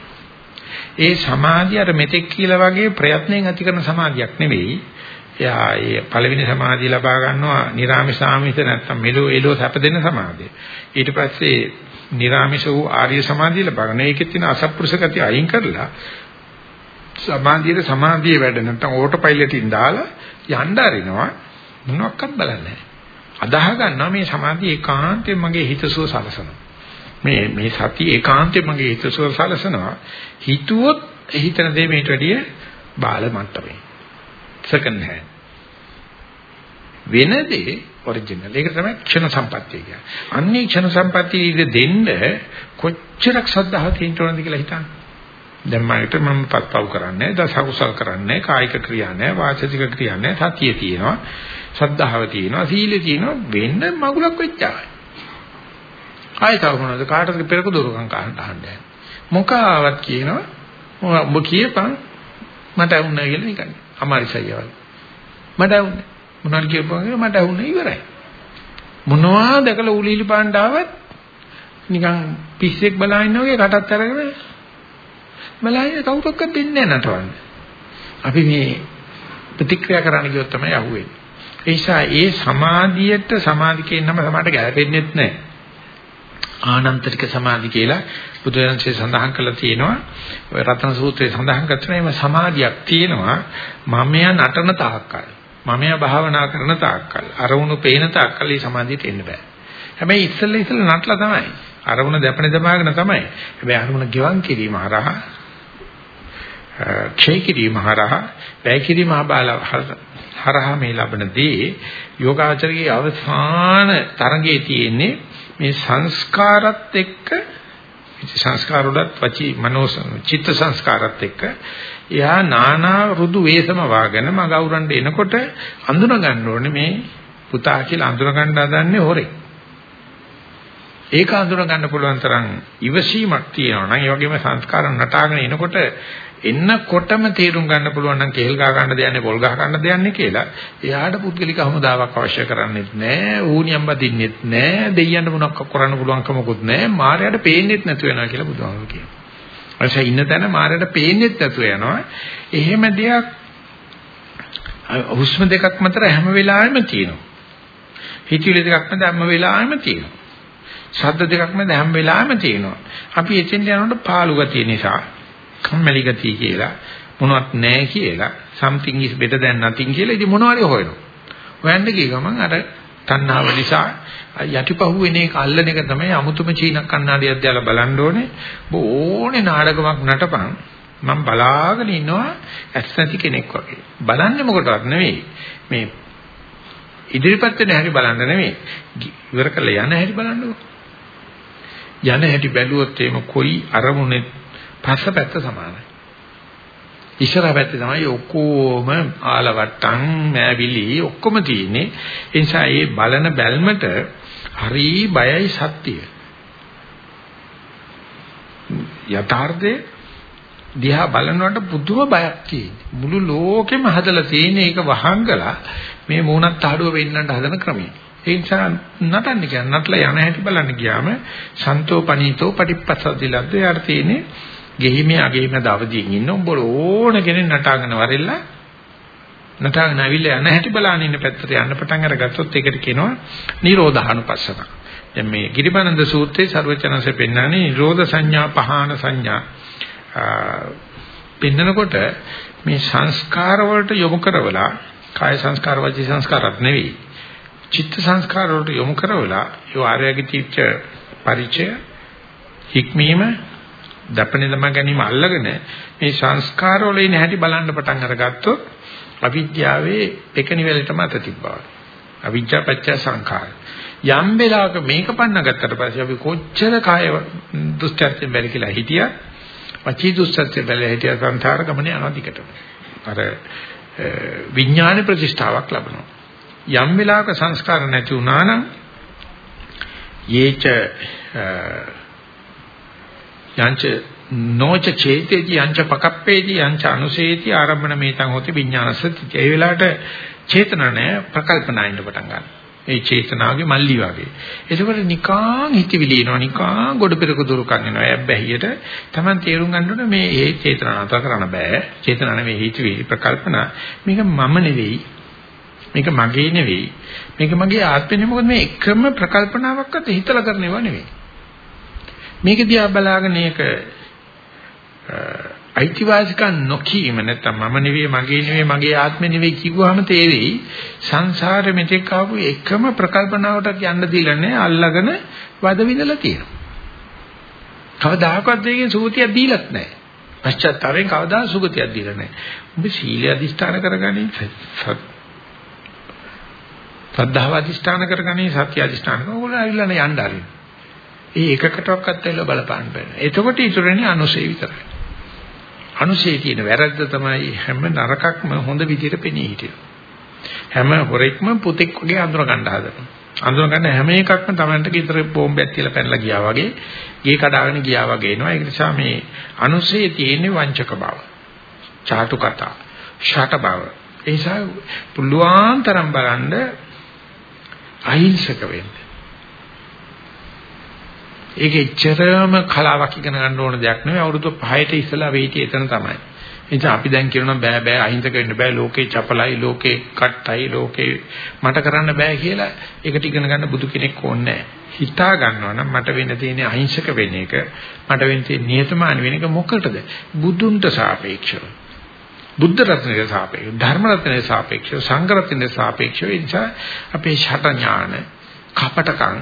ඒ සමාධිය අර මෙතෙක් කියලා වගේ ප්‍රයත්නෙන් ඇති කරන සමාධියක් නෙවෙයි. එයා ඒ පළවෙනි සමාධිය ලබා ගන්නවා නිර්ාමිසාමිත නැත්තම් මෙලෝ එලෝ සැප දෙන සමාධිය. ඊට පස්සේ නිර්ාමිෂ වූ ආර්ය සමාධිය ලබා ගන්න. ඒකෙත් තියෙන අසත්පුරුෂ ගතිය අයින් කරලා සමාධියේ සමාධියේ වැඩ නැත්තම් ඕටෝ පයිලට් එකකින් දාලා යන්න අරිනවා මොනක්වත් බලන්නේ නැහැ. අදාහ ගන්නවා මේ සමාධිය ඒකාන්තයෙන් මගේ හිතසුව සලසනවා. මේ මේ සතිය ඒකාන්තයෙන් මගේ හිතසුව සලසනවා. හිතුවොත් හිතන දේ මේට වැඩිය බාල මට්ටමේ. Second hand. වෙනදී ඔරිජිනල්. ඒක තමයි ක්ෂණ සම්පත්තිය කියන්නේ. අන්නේ ක්ෂණ සම්පත්තිය ඉද දෙන්න කොච්චරක් ශ්‍රද්ධාව තියෙන්න ඕනද කියලා හිතන්න. දැන් මට මම පත්පව් කරන්නේ දසකුසල් කරන්නේ කායික ක්‍රියා නැහැ වාචික ක්‍රියා නැහැ සතිය තියෙනවා ශ්‍රද්ධාව තියෙනවා සීලය තියෙනවා වෙන්න මගුලක් වෙච්චායි ආයතව මොනවද? කාටද පෙරක දොරකම් කහන්න අහන්නේ මොකාවත් කියනවා ඔබ කියපන් මට වුණා කියලා නිකන්. අමාරිසයියවල් මට වුණා මොනවද කියපුවා මට වුණා ඉවරයි. මොනවා දැකලා උලීලි පාණ්ඩ ආවත් නිකන් පිස්සෙක් බලා ඉන්නා වගේ කටත් අරගෙන බලන්නේ කවුරක්වත් දෙන්නේ නැහැ නටවන්න. අපි මේ ප්‍රතික්‍රියා කරන්න ගියොත් තමයි අහුවෙන්නේ. ඒ නිසා ඒ සමාධියට සමාධිකේ නම සමාට ගැලපෙන්නේ නැහැ. ආනන්තරික සමාධි කියලා බුදුරජාණන්සේ සඳහන් කළා තියෙනවා. ඔය රතන සූත්‍රයේ සඳහන් කරන මේ සමාධියක් තියෙනවා මමයා නටන තාක්කල්. මමයා භාවනා කරන තාක්කල්. අරමුණු පේන තාක්කල් මේ සමාධියට එන්න බෑ. හැබැයි ඉස්සෙල්ලා ඉස්සෙල්ලා නටලා තමයි. අරමුණ දැපෙන දමාගෙන තමයි. හැබැයි අරමුණ ගෙවන් කිරීම හරහා ක්ෂය කිරීම හරහා වැය කිරීම හරහා මේ ලබන දේ යෝගාචරයේ අවසාන තරඟයේ තියෙන්නේ මේ සංස්කාරත් එක්ක සංස්කාර වලත් වචී මනෝ චිත්ත සංස්කාරත් එක්ක එයා නානා රුදු වේසම වාගෙන මග අවුරන්න එනකොට අඳුන ගන්න ඕනේ මේ පුතා කියලා අඳුන ගන්න හදන්නේ හොරේ. ඒක අඳුන ගන්න පුළුවන් තරම් ඉවසීමක් තියෙනවා නම් ඒ වගේම සංස්කාර නටාගෙන එනකොට එන්නකොටම තීරුම් ගන්න පුළුවන් නම් කෙහෙල් ගහ ගන්න දෙන්නේ පොල් ගහ ගන්න දෙන්නේ කියලා එයාට පුද්ගලික හමුදාවක් අවශ්‍ය කරන්නේත් නැහැ ඌණියම් බදින්නෙත් නැහැ දෙයියන්ට මොනවක් කරන්න පුළුවන්කමකුත් නැහැ මායයට පේන්නෙත් නැතු වෙනවා කියලා බුදුහාමුදුරු කියනවා. එනිසා ඉන්න තැන මායයට පේන්නෙත් නැතු වෙනවා. එහෙම දෙයක් හුස්ම දෙකක් මතර හැම වෙලාවෙම තියෙනවා. හිතවිලි දෙකක් මත හැම වෙලාවෙම තියෙනවා. ශබ්ද දෙකක් මත හැම වෙලාවෙම තියෙනවා. අපි එතෙන් යනකොට පාළු ගතිය නිසා කම්මැලි ගතිය කියලා මොනවත් නැහැ කියලා something is better than nothing කියලා ඉතින් මොනවාරි හොයනවා. හොයන්න ගිය ගමන් අර තණ්හාව නිසා යටිපහුවෙන එක අල්ලන එක තමයි අමුතුම චීන කන්නාඩියක් දාලා බලන්න ඕනේ. ඕනේ නාඩගමක් නටපන් මම බලාගෙන ඉන්නවා ඇස් නැති කෙනෙක් වගේ. බලන්නේ මොකටවත් නෙවෙයි. මේ ඉදිරිපත් වෙන හැටි බලන්න නෙවෙයි. ඉවර කළා යන හැටි බලන්නකෝ. යන හැටි බැලුවොත් එහෙම කොයි අරමුණේ පස්ස පැත්ත සමානයි. ඉස්සර පැත්තේ තමයි ඔක්කොම ආලවට්ටම් මෑවිලි ඔක්කොම තියෙන්නේ. ඒ නිසා මේ බලන බැල්මට හරි බයයි සත්‍යය. යථාර්ථයේ දිහා බලනකොට පුදුම බයක් තියෙනවා. මුළු ලෝකෙම හදලා තියෙන එක වහංගලා මේ මූණත් ආඩුව වෙන්නට හදන ක්‍රමය. ඒ නිසා නටන්න කියන්නේ නටලා යන හැටි බලන්න ගියාම සන්තෝ පනීතෝ පටිපස්සදිලද්ද යාට තියෙන්නේ ගෙහිමේ අගෙහිම දවදියෙන් ඉන්න උඹ ඕන කෙනෙක් නටාගෙන වරෙල්ලා නටාගෙන අවිල්ලා යන හැටි බලන ඉන්න පැත්තට යන්න පටන් අරගත්තොත් ඒකට කියනවා නිරෝධානුපස්සන. දැන් මේ ගිරිබනන්ද සූත්‍රයේ ਸਰවචනසේ පෙන්නන්නේ නිරෝධ සංඥා පහාන සංඥා පෙන්නකොට මේ සංස්කාර වලට යොමු කරවලා කාය සංස්කාර වචී සංස්කාරත් නෙවෙයි චිත්ත සංස්කාර වලට යොමු කරවලා ඒ ආර්යගේ තීච්ඡ පරිචය හික්මීම දපණේ ළම ගැනීම අල්ලගෙන මේ සංස්කාර වල ඉන්න හැටි බලන්න පටන් අරගත්තොත් අවිද්‍යාවේ එකනි වෙලටම අත තිබ්බා. අවිද්‍යා පත්‍ය සංඛාර. යම් වෙලාවක මේක පන්න ගත්තට පස්සේ අපි කොච්චර කාය දුස්චර්යෙන් බැරි කියලා හිටියා වචී දුස්චර්යෙන් බැලලා හිටියා සංසාර ගමනේ අනධිකටම. අර විඥාන ප්‍රතිෂ්ඨාවක් ලැබෙනවා. යම් වෙලාවක සංස්කාර නැති වුණා නම් යේච යංච නොච චේතේති යංච පකප්පේති යංච අනුසේති ආරම්භන මේතං හොති විඥානසති ඒ වෙලාවට චේතන නැහැ ප්‍රකල්පනායින්ද පටන් ගන්නවා. ඒ චේතනාවේ මල්ලි වගේ. එතකොට නිකාං හිතවිලි එනවා නිකාං ගොඩ පෙරක දුරුකම් එනවා. ඇබ්බැහියට Taman තේරුම් ගන්න ඕනේ මේ ඒ චේතන නතර කරන්න බෑ. චේතන නෙවෙයි හිතවිලි ප්‍රකල්පනා. මේක මම නෙවෙයි. මේක මගේ නෙවෙයි. මේක මගේ ආත්මෙ නෙවෙයි. මොකද මේ එකම ප්‍රකල්පනාවක්වත් හිතලා කරනව නෙවෙයි. මේක දිහා බලාගෙන ඒක අයිතිවාසිකම් නොකීම නැත්තම් මම නෙවෙයි මගේ නෙවෙයි මගේ ආත්මෙ නෙවෙයි කිව්වහම තේරෙයි සංසාරෙ මෙතෙක් ආපු එකම ප්‍රකල්පනාවට යන්න දීලා නැහැ අල්ලගෙන වද විඳලා තියෙනවා. කවදාකවත් දෙකේ සූතියක් දීලත් නැහැ. පශ්චාත්තාවෙන් කවදා සුගතියක් දීලා නැහැ. ඔබ සීල අධිෂ්ඨාන කරගන්නේ සද්ධාව අධිෂ්ඨාන කරගන්නේ සත්‍ය අධිෂ්ඨාන කරගන්න ඕගොල්ලෝ ඇවිල්ලා යන්න ආරින්. ඒ එකකටවත් ඇවිල්ලා බලපාන්න බෑ. එතකොට ඉතුරුනේ අනුසේ විතරයි. අනුසේ තියෙන වැරද්ද තමයි හැම නරකක්ම හොඳ විදිහට පෙනී හිටියෝ. හැම හොරෙක්ම පුතෙක් වගේ අඳුර ගන්න හදනවා. අඳුර ගන්න හැම එකක්ම Tamanට කිතර බෝම්බයක් තියලා පැනලා ගියා වගේ, ගේ කඩාගෙන ගියා වගේ එනවා. ඒ නිසා මේ අනුසේ තියෙන වංචක බව. චාටු කතා, ෂට බව. ඒ නිසා පුළුවන් තරම් බලන්න අහිංසක වෙන්න. ඒක එච්චරම කලාවක් ඉගෙන ගන්න ඕන දෙයක් නෙවෙයි. අවුරුදු 5ට ඉස්සලා වෙයිටි එතන තමයි. එනිසා අපි දැන් කියනවා බෑ බෑ අහිංසක වෙන්න බෑ ලෝකේ චපලයි ලෝකේ කට්ටයි ලෝකේ මට කරන්න බෑ කියලා ඒකට ඉගෙන ගන්න බුදු කෙනෙක් ඕනේ හිතා ගන්නවා නම් මට වෙන්න තියෙන අහිංසක වෙන එක මට වෙන්න තියෙන නියතමානී වෙන එක මොකටද? බුදුන්ට සාපේක්ෂව. බුද්ධ රත්නයට සාපේක්ෂව ධර්ම රත්නයට සාපේක්ෂව සංඝ රත්නයට සාපේක්ෂව. ඒ නිසා අපේ ෂට ඥාන කපටකම්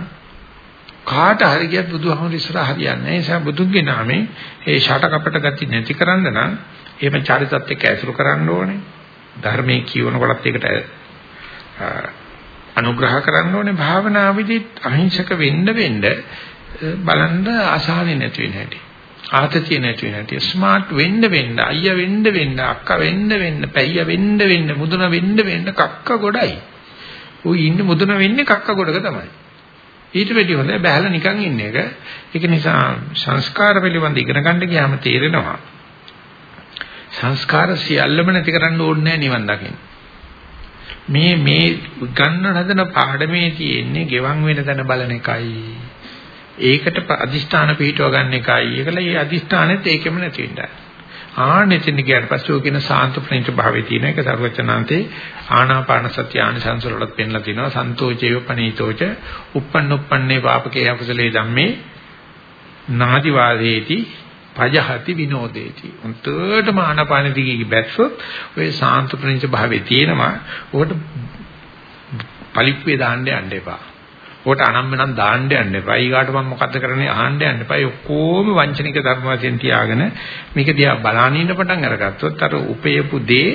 කාට හරි ගියත් බුදුහමර ඉස්සරහ හරියන්නේ නැහැ. ඒ නිසා බුදුන්ගේ නාමයෙන් ඒ ෂට කපට ගති නැති කරන්න නම් එහෙම චරිතත් එක්ක ඇසුරු කරන්න ඕනේ. ධර්මයේ කියවනකොටත් ඒකට අනුග්‍රහ කරන්න ඕනේ. භාවනා විදිහට අහිංසක වෙන්න වෙන්න බලන්න අසහනෙ නැති වෙන හැටි. ආතතිය නැති වෙන හැටි. ස්මාර්ට් වෙන්න වෙන්න, අයියා වෙන්න වෙන්න, අක්කා වෙන්න වෙන්න, පැయ్య වෙන්න වෙන්න, මුදුන වෙන්න වෙන්න කක්ක ගොඩයි. ඌ ඉන්නේ මුදුන වෙන්නේ කක්ක ගොඩක තමයි. ඊට වැඩි හොඳ බැලලා නිකන් ඉන්න එක. ඒක නිසා සංස්කාර පිළිබඳ ඉගෙන ගන්න ගියාම තේරෙනවා. සංස්කාර සියල්ලම නැති කරන්න ඕනේ නිවන් දකින්න. මේ මේ ගන්න හදන පාඩමේ තියෙන්නේ ගෙවන් වෙන තැන බලන එකයි. ඒකට අදිෂ්ඨාන පිටව ගන්න එකයි. ඒකල මේ අදිෂ්ඨානෙත් ඒකෙම නැති වෙන්නයි. ආනෙතින් කියන පස්සේ ඔය කියන සාන්ත ප්‍රණීත භාවයේ තියෙන එක සර්වචනාන්තේ ආනාපාන සත්‍ය ආනිසංස වලට පෙන්ලා තිනවා සන්තෝචේව පනීතෝච uppannuppanne පාපකේ අකුසලේ ධම්මේ නාදි වාදේති පජහති විනෝදේති උන්ටටම ආනාපාන දිගේ බැස්සොත් ඔය සාන්ත ප්‍රණීත භාවයේ තියෙනවා. උකට පලිප්පේ දාන්න යන්න එපා. කොට අනම්මනම් දාන්න යන්න එපා. ඊගාට මම මොකද්ද කරන්නේ අහන්න යන්න එපා. ඔක්කොම වංචනික ධර්ම වශයෙන් තියාගෙන මේක දිහා බලන ඉන්න පටන් අරගත්තොත් අර උපයපු දේ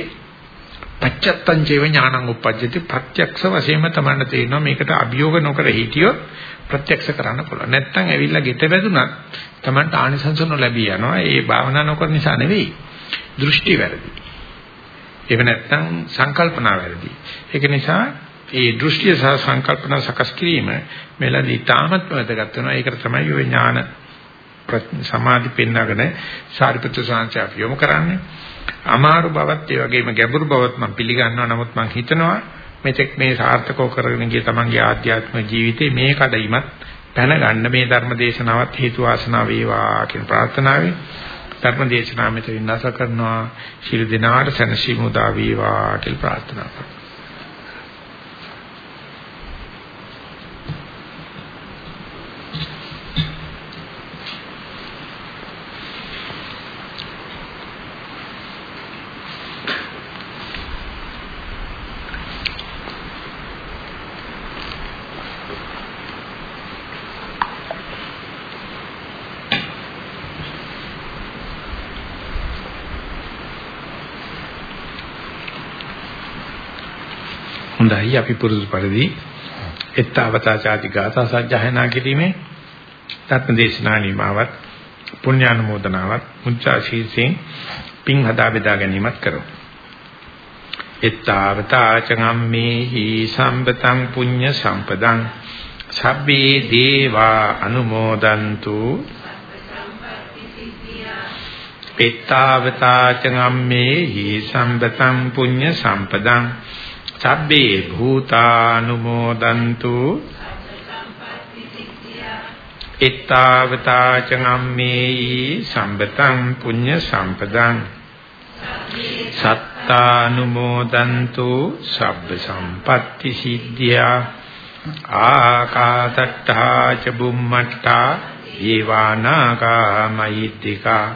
පච්චත්තං චේව ඥානං උපජ්ජති ප්‍රත්‍යක්ෂ වශයෙන්ම තමන්න තේරෙනවා මේකට අභියෝග නොකර හිටියොත් ප්‍රත්‍යක්ෂ කරන්න පුළුවන්. නැත්තම් ඇවිල්ලා ගෙට වැදුනත් තමන්ට ආනිසංස නොලැබී යනවා. ඒ භාවනා නොකර නිසා නෙවෙයි. දෘෂ්ටි වැරදි. එහෙම නැත්තම් සංකල්පනා වැරදි. ඒක නිසා ඒ දෘෂ්ටිය සහ සංකල්පන සකස් කිරීම මෙලදී තාමත් වැදගත් වෙනවා. ඒකට තමයි ඔය ඥාන සමාධි පෙන්නගෙන සාරිපුත්‍ර සාංශය යොමු කරන්නේ. අමාරු බවත් ඒ වගේම ගැඹුරු බවත් මම පිළිගන්නවා. නමුත් මම හිතනවා මෙතෙක් මේ සාර්ථකව කරගෙන ගිය තමන්ගේ ආධ්‍යාත්මික ජීවිතේ මේ කඩයිමත් පැන ගන්න මේ ධර්ම දේශනාවත් හේතු වාසනා වේවා කියන ප්‍රාර්ථනාවෙන් ධර්ම දේශනාව මෙතනින් නැස කරනවා. ශිරු දිනාට සනසීමු දා වේවා කියලා ප්‍රාර්ථනා කරනවා. හොඳයි අපි පුරුදු පරිදි එත්තවතා ചാති ගාථා සජ්ජායනා කිරීමේ තත්න දේශනා නිමාවත් පුණ්‍යානුමෝදනාවත් මුචා ශීසෙන් පින් හදා බෙදා ගැනීමත් කරමු. එත්තවතා චගම්මේහි සම්පතං පුඤ්ඤ සම්පදං සබ්බේ දේවා අනුමෝදන්තු පෙත්තාවතා චගම්මේහි සම්පතං පුඤ්ඤ සම්පදං සබ්බේ භූතානුමෝදන්තු. ittavata චගම්මේහි සම්පතං පුඤ්ඤ සම්පදං. සත්තානුමෝදන්තු සබ්බ සම්පatti සිද්ධියා. ආකාතට්ඨා ච බුම්මට්ඨා දීවානාගා මහිත්‍තිකා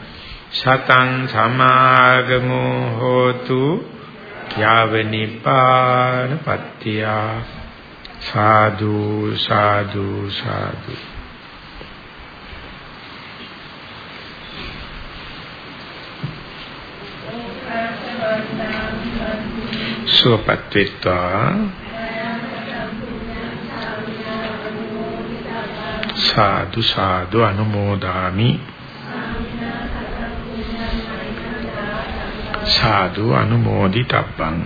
සතං සමාගමෝ හෝතු යාව නිපාන පත්‍ත්‍ය සාදු සාදු සාදු. සුවපත් වෙත්වා සාදු සාදු අනුමෝදාමි. සාදු අනුමෝදිතබ්බං.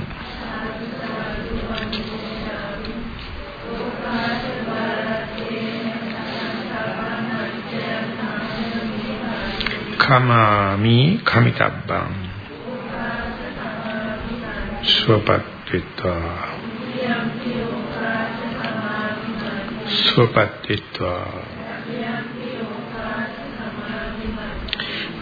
කමාමි කමිතබ්බං. සුවපත්ත්වා සුවපත්ත්වා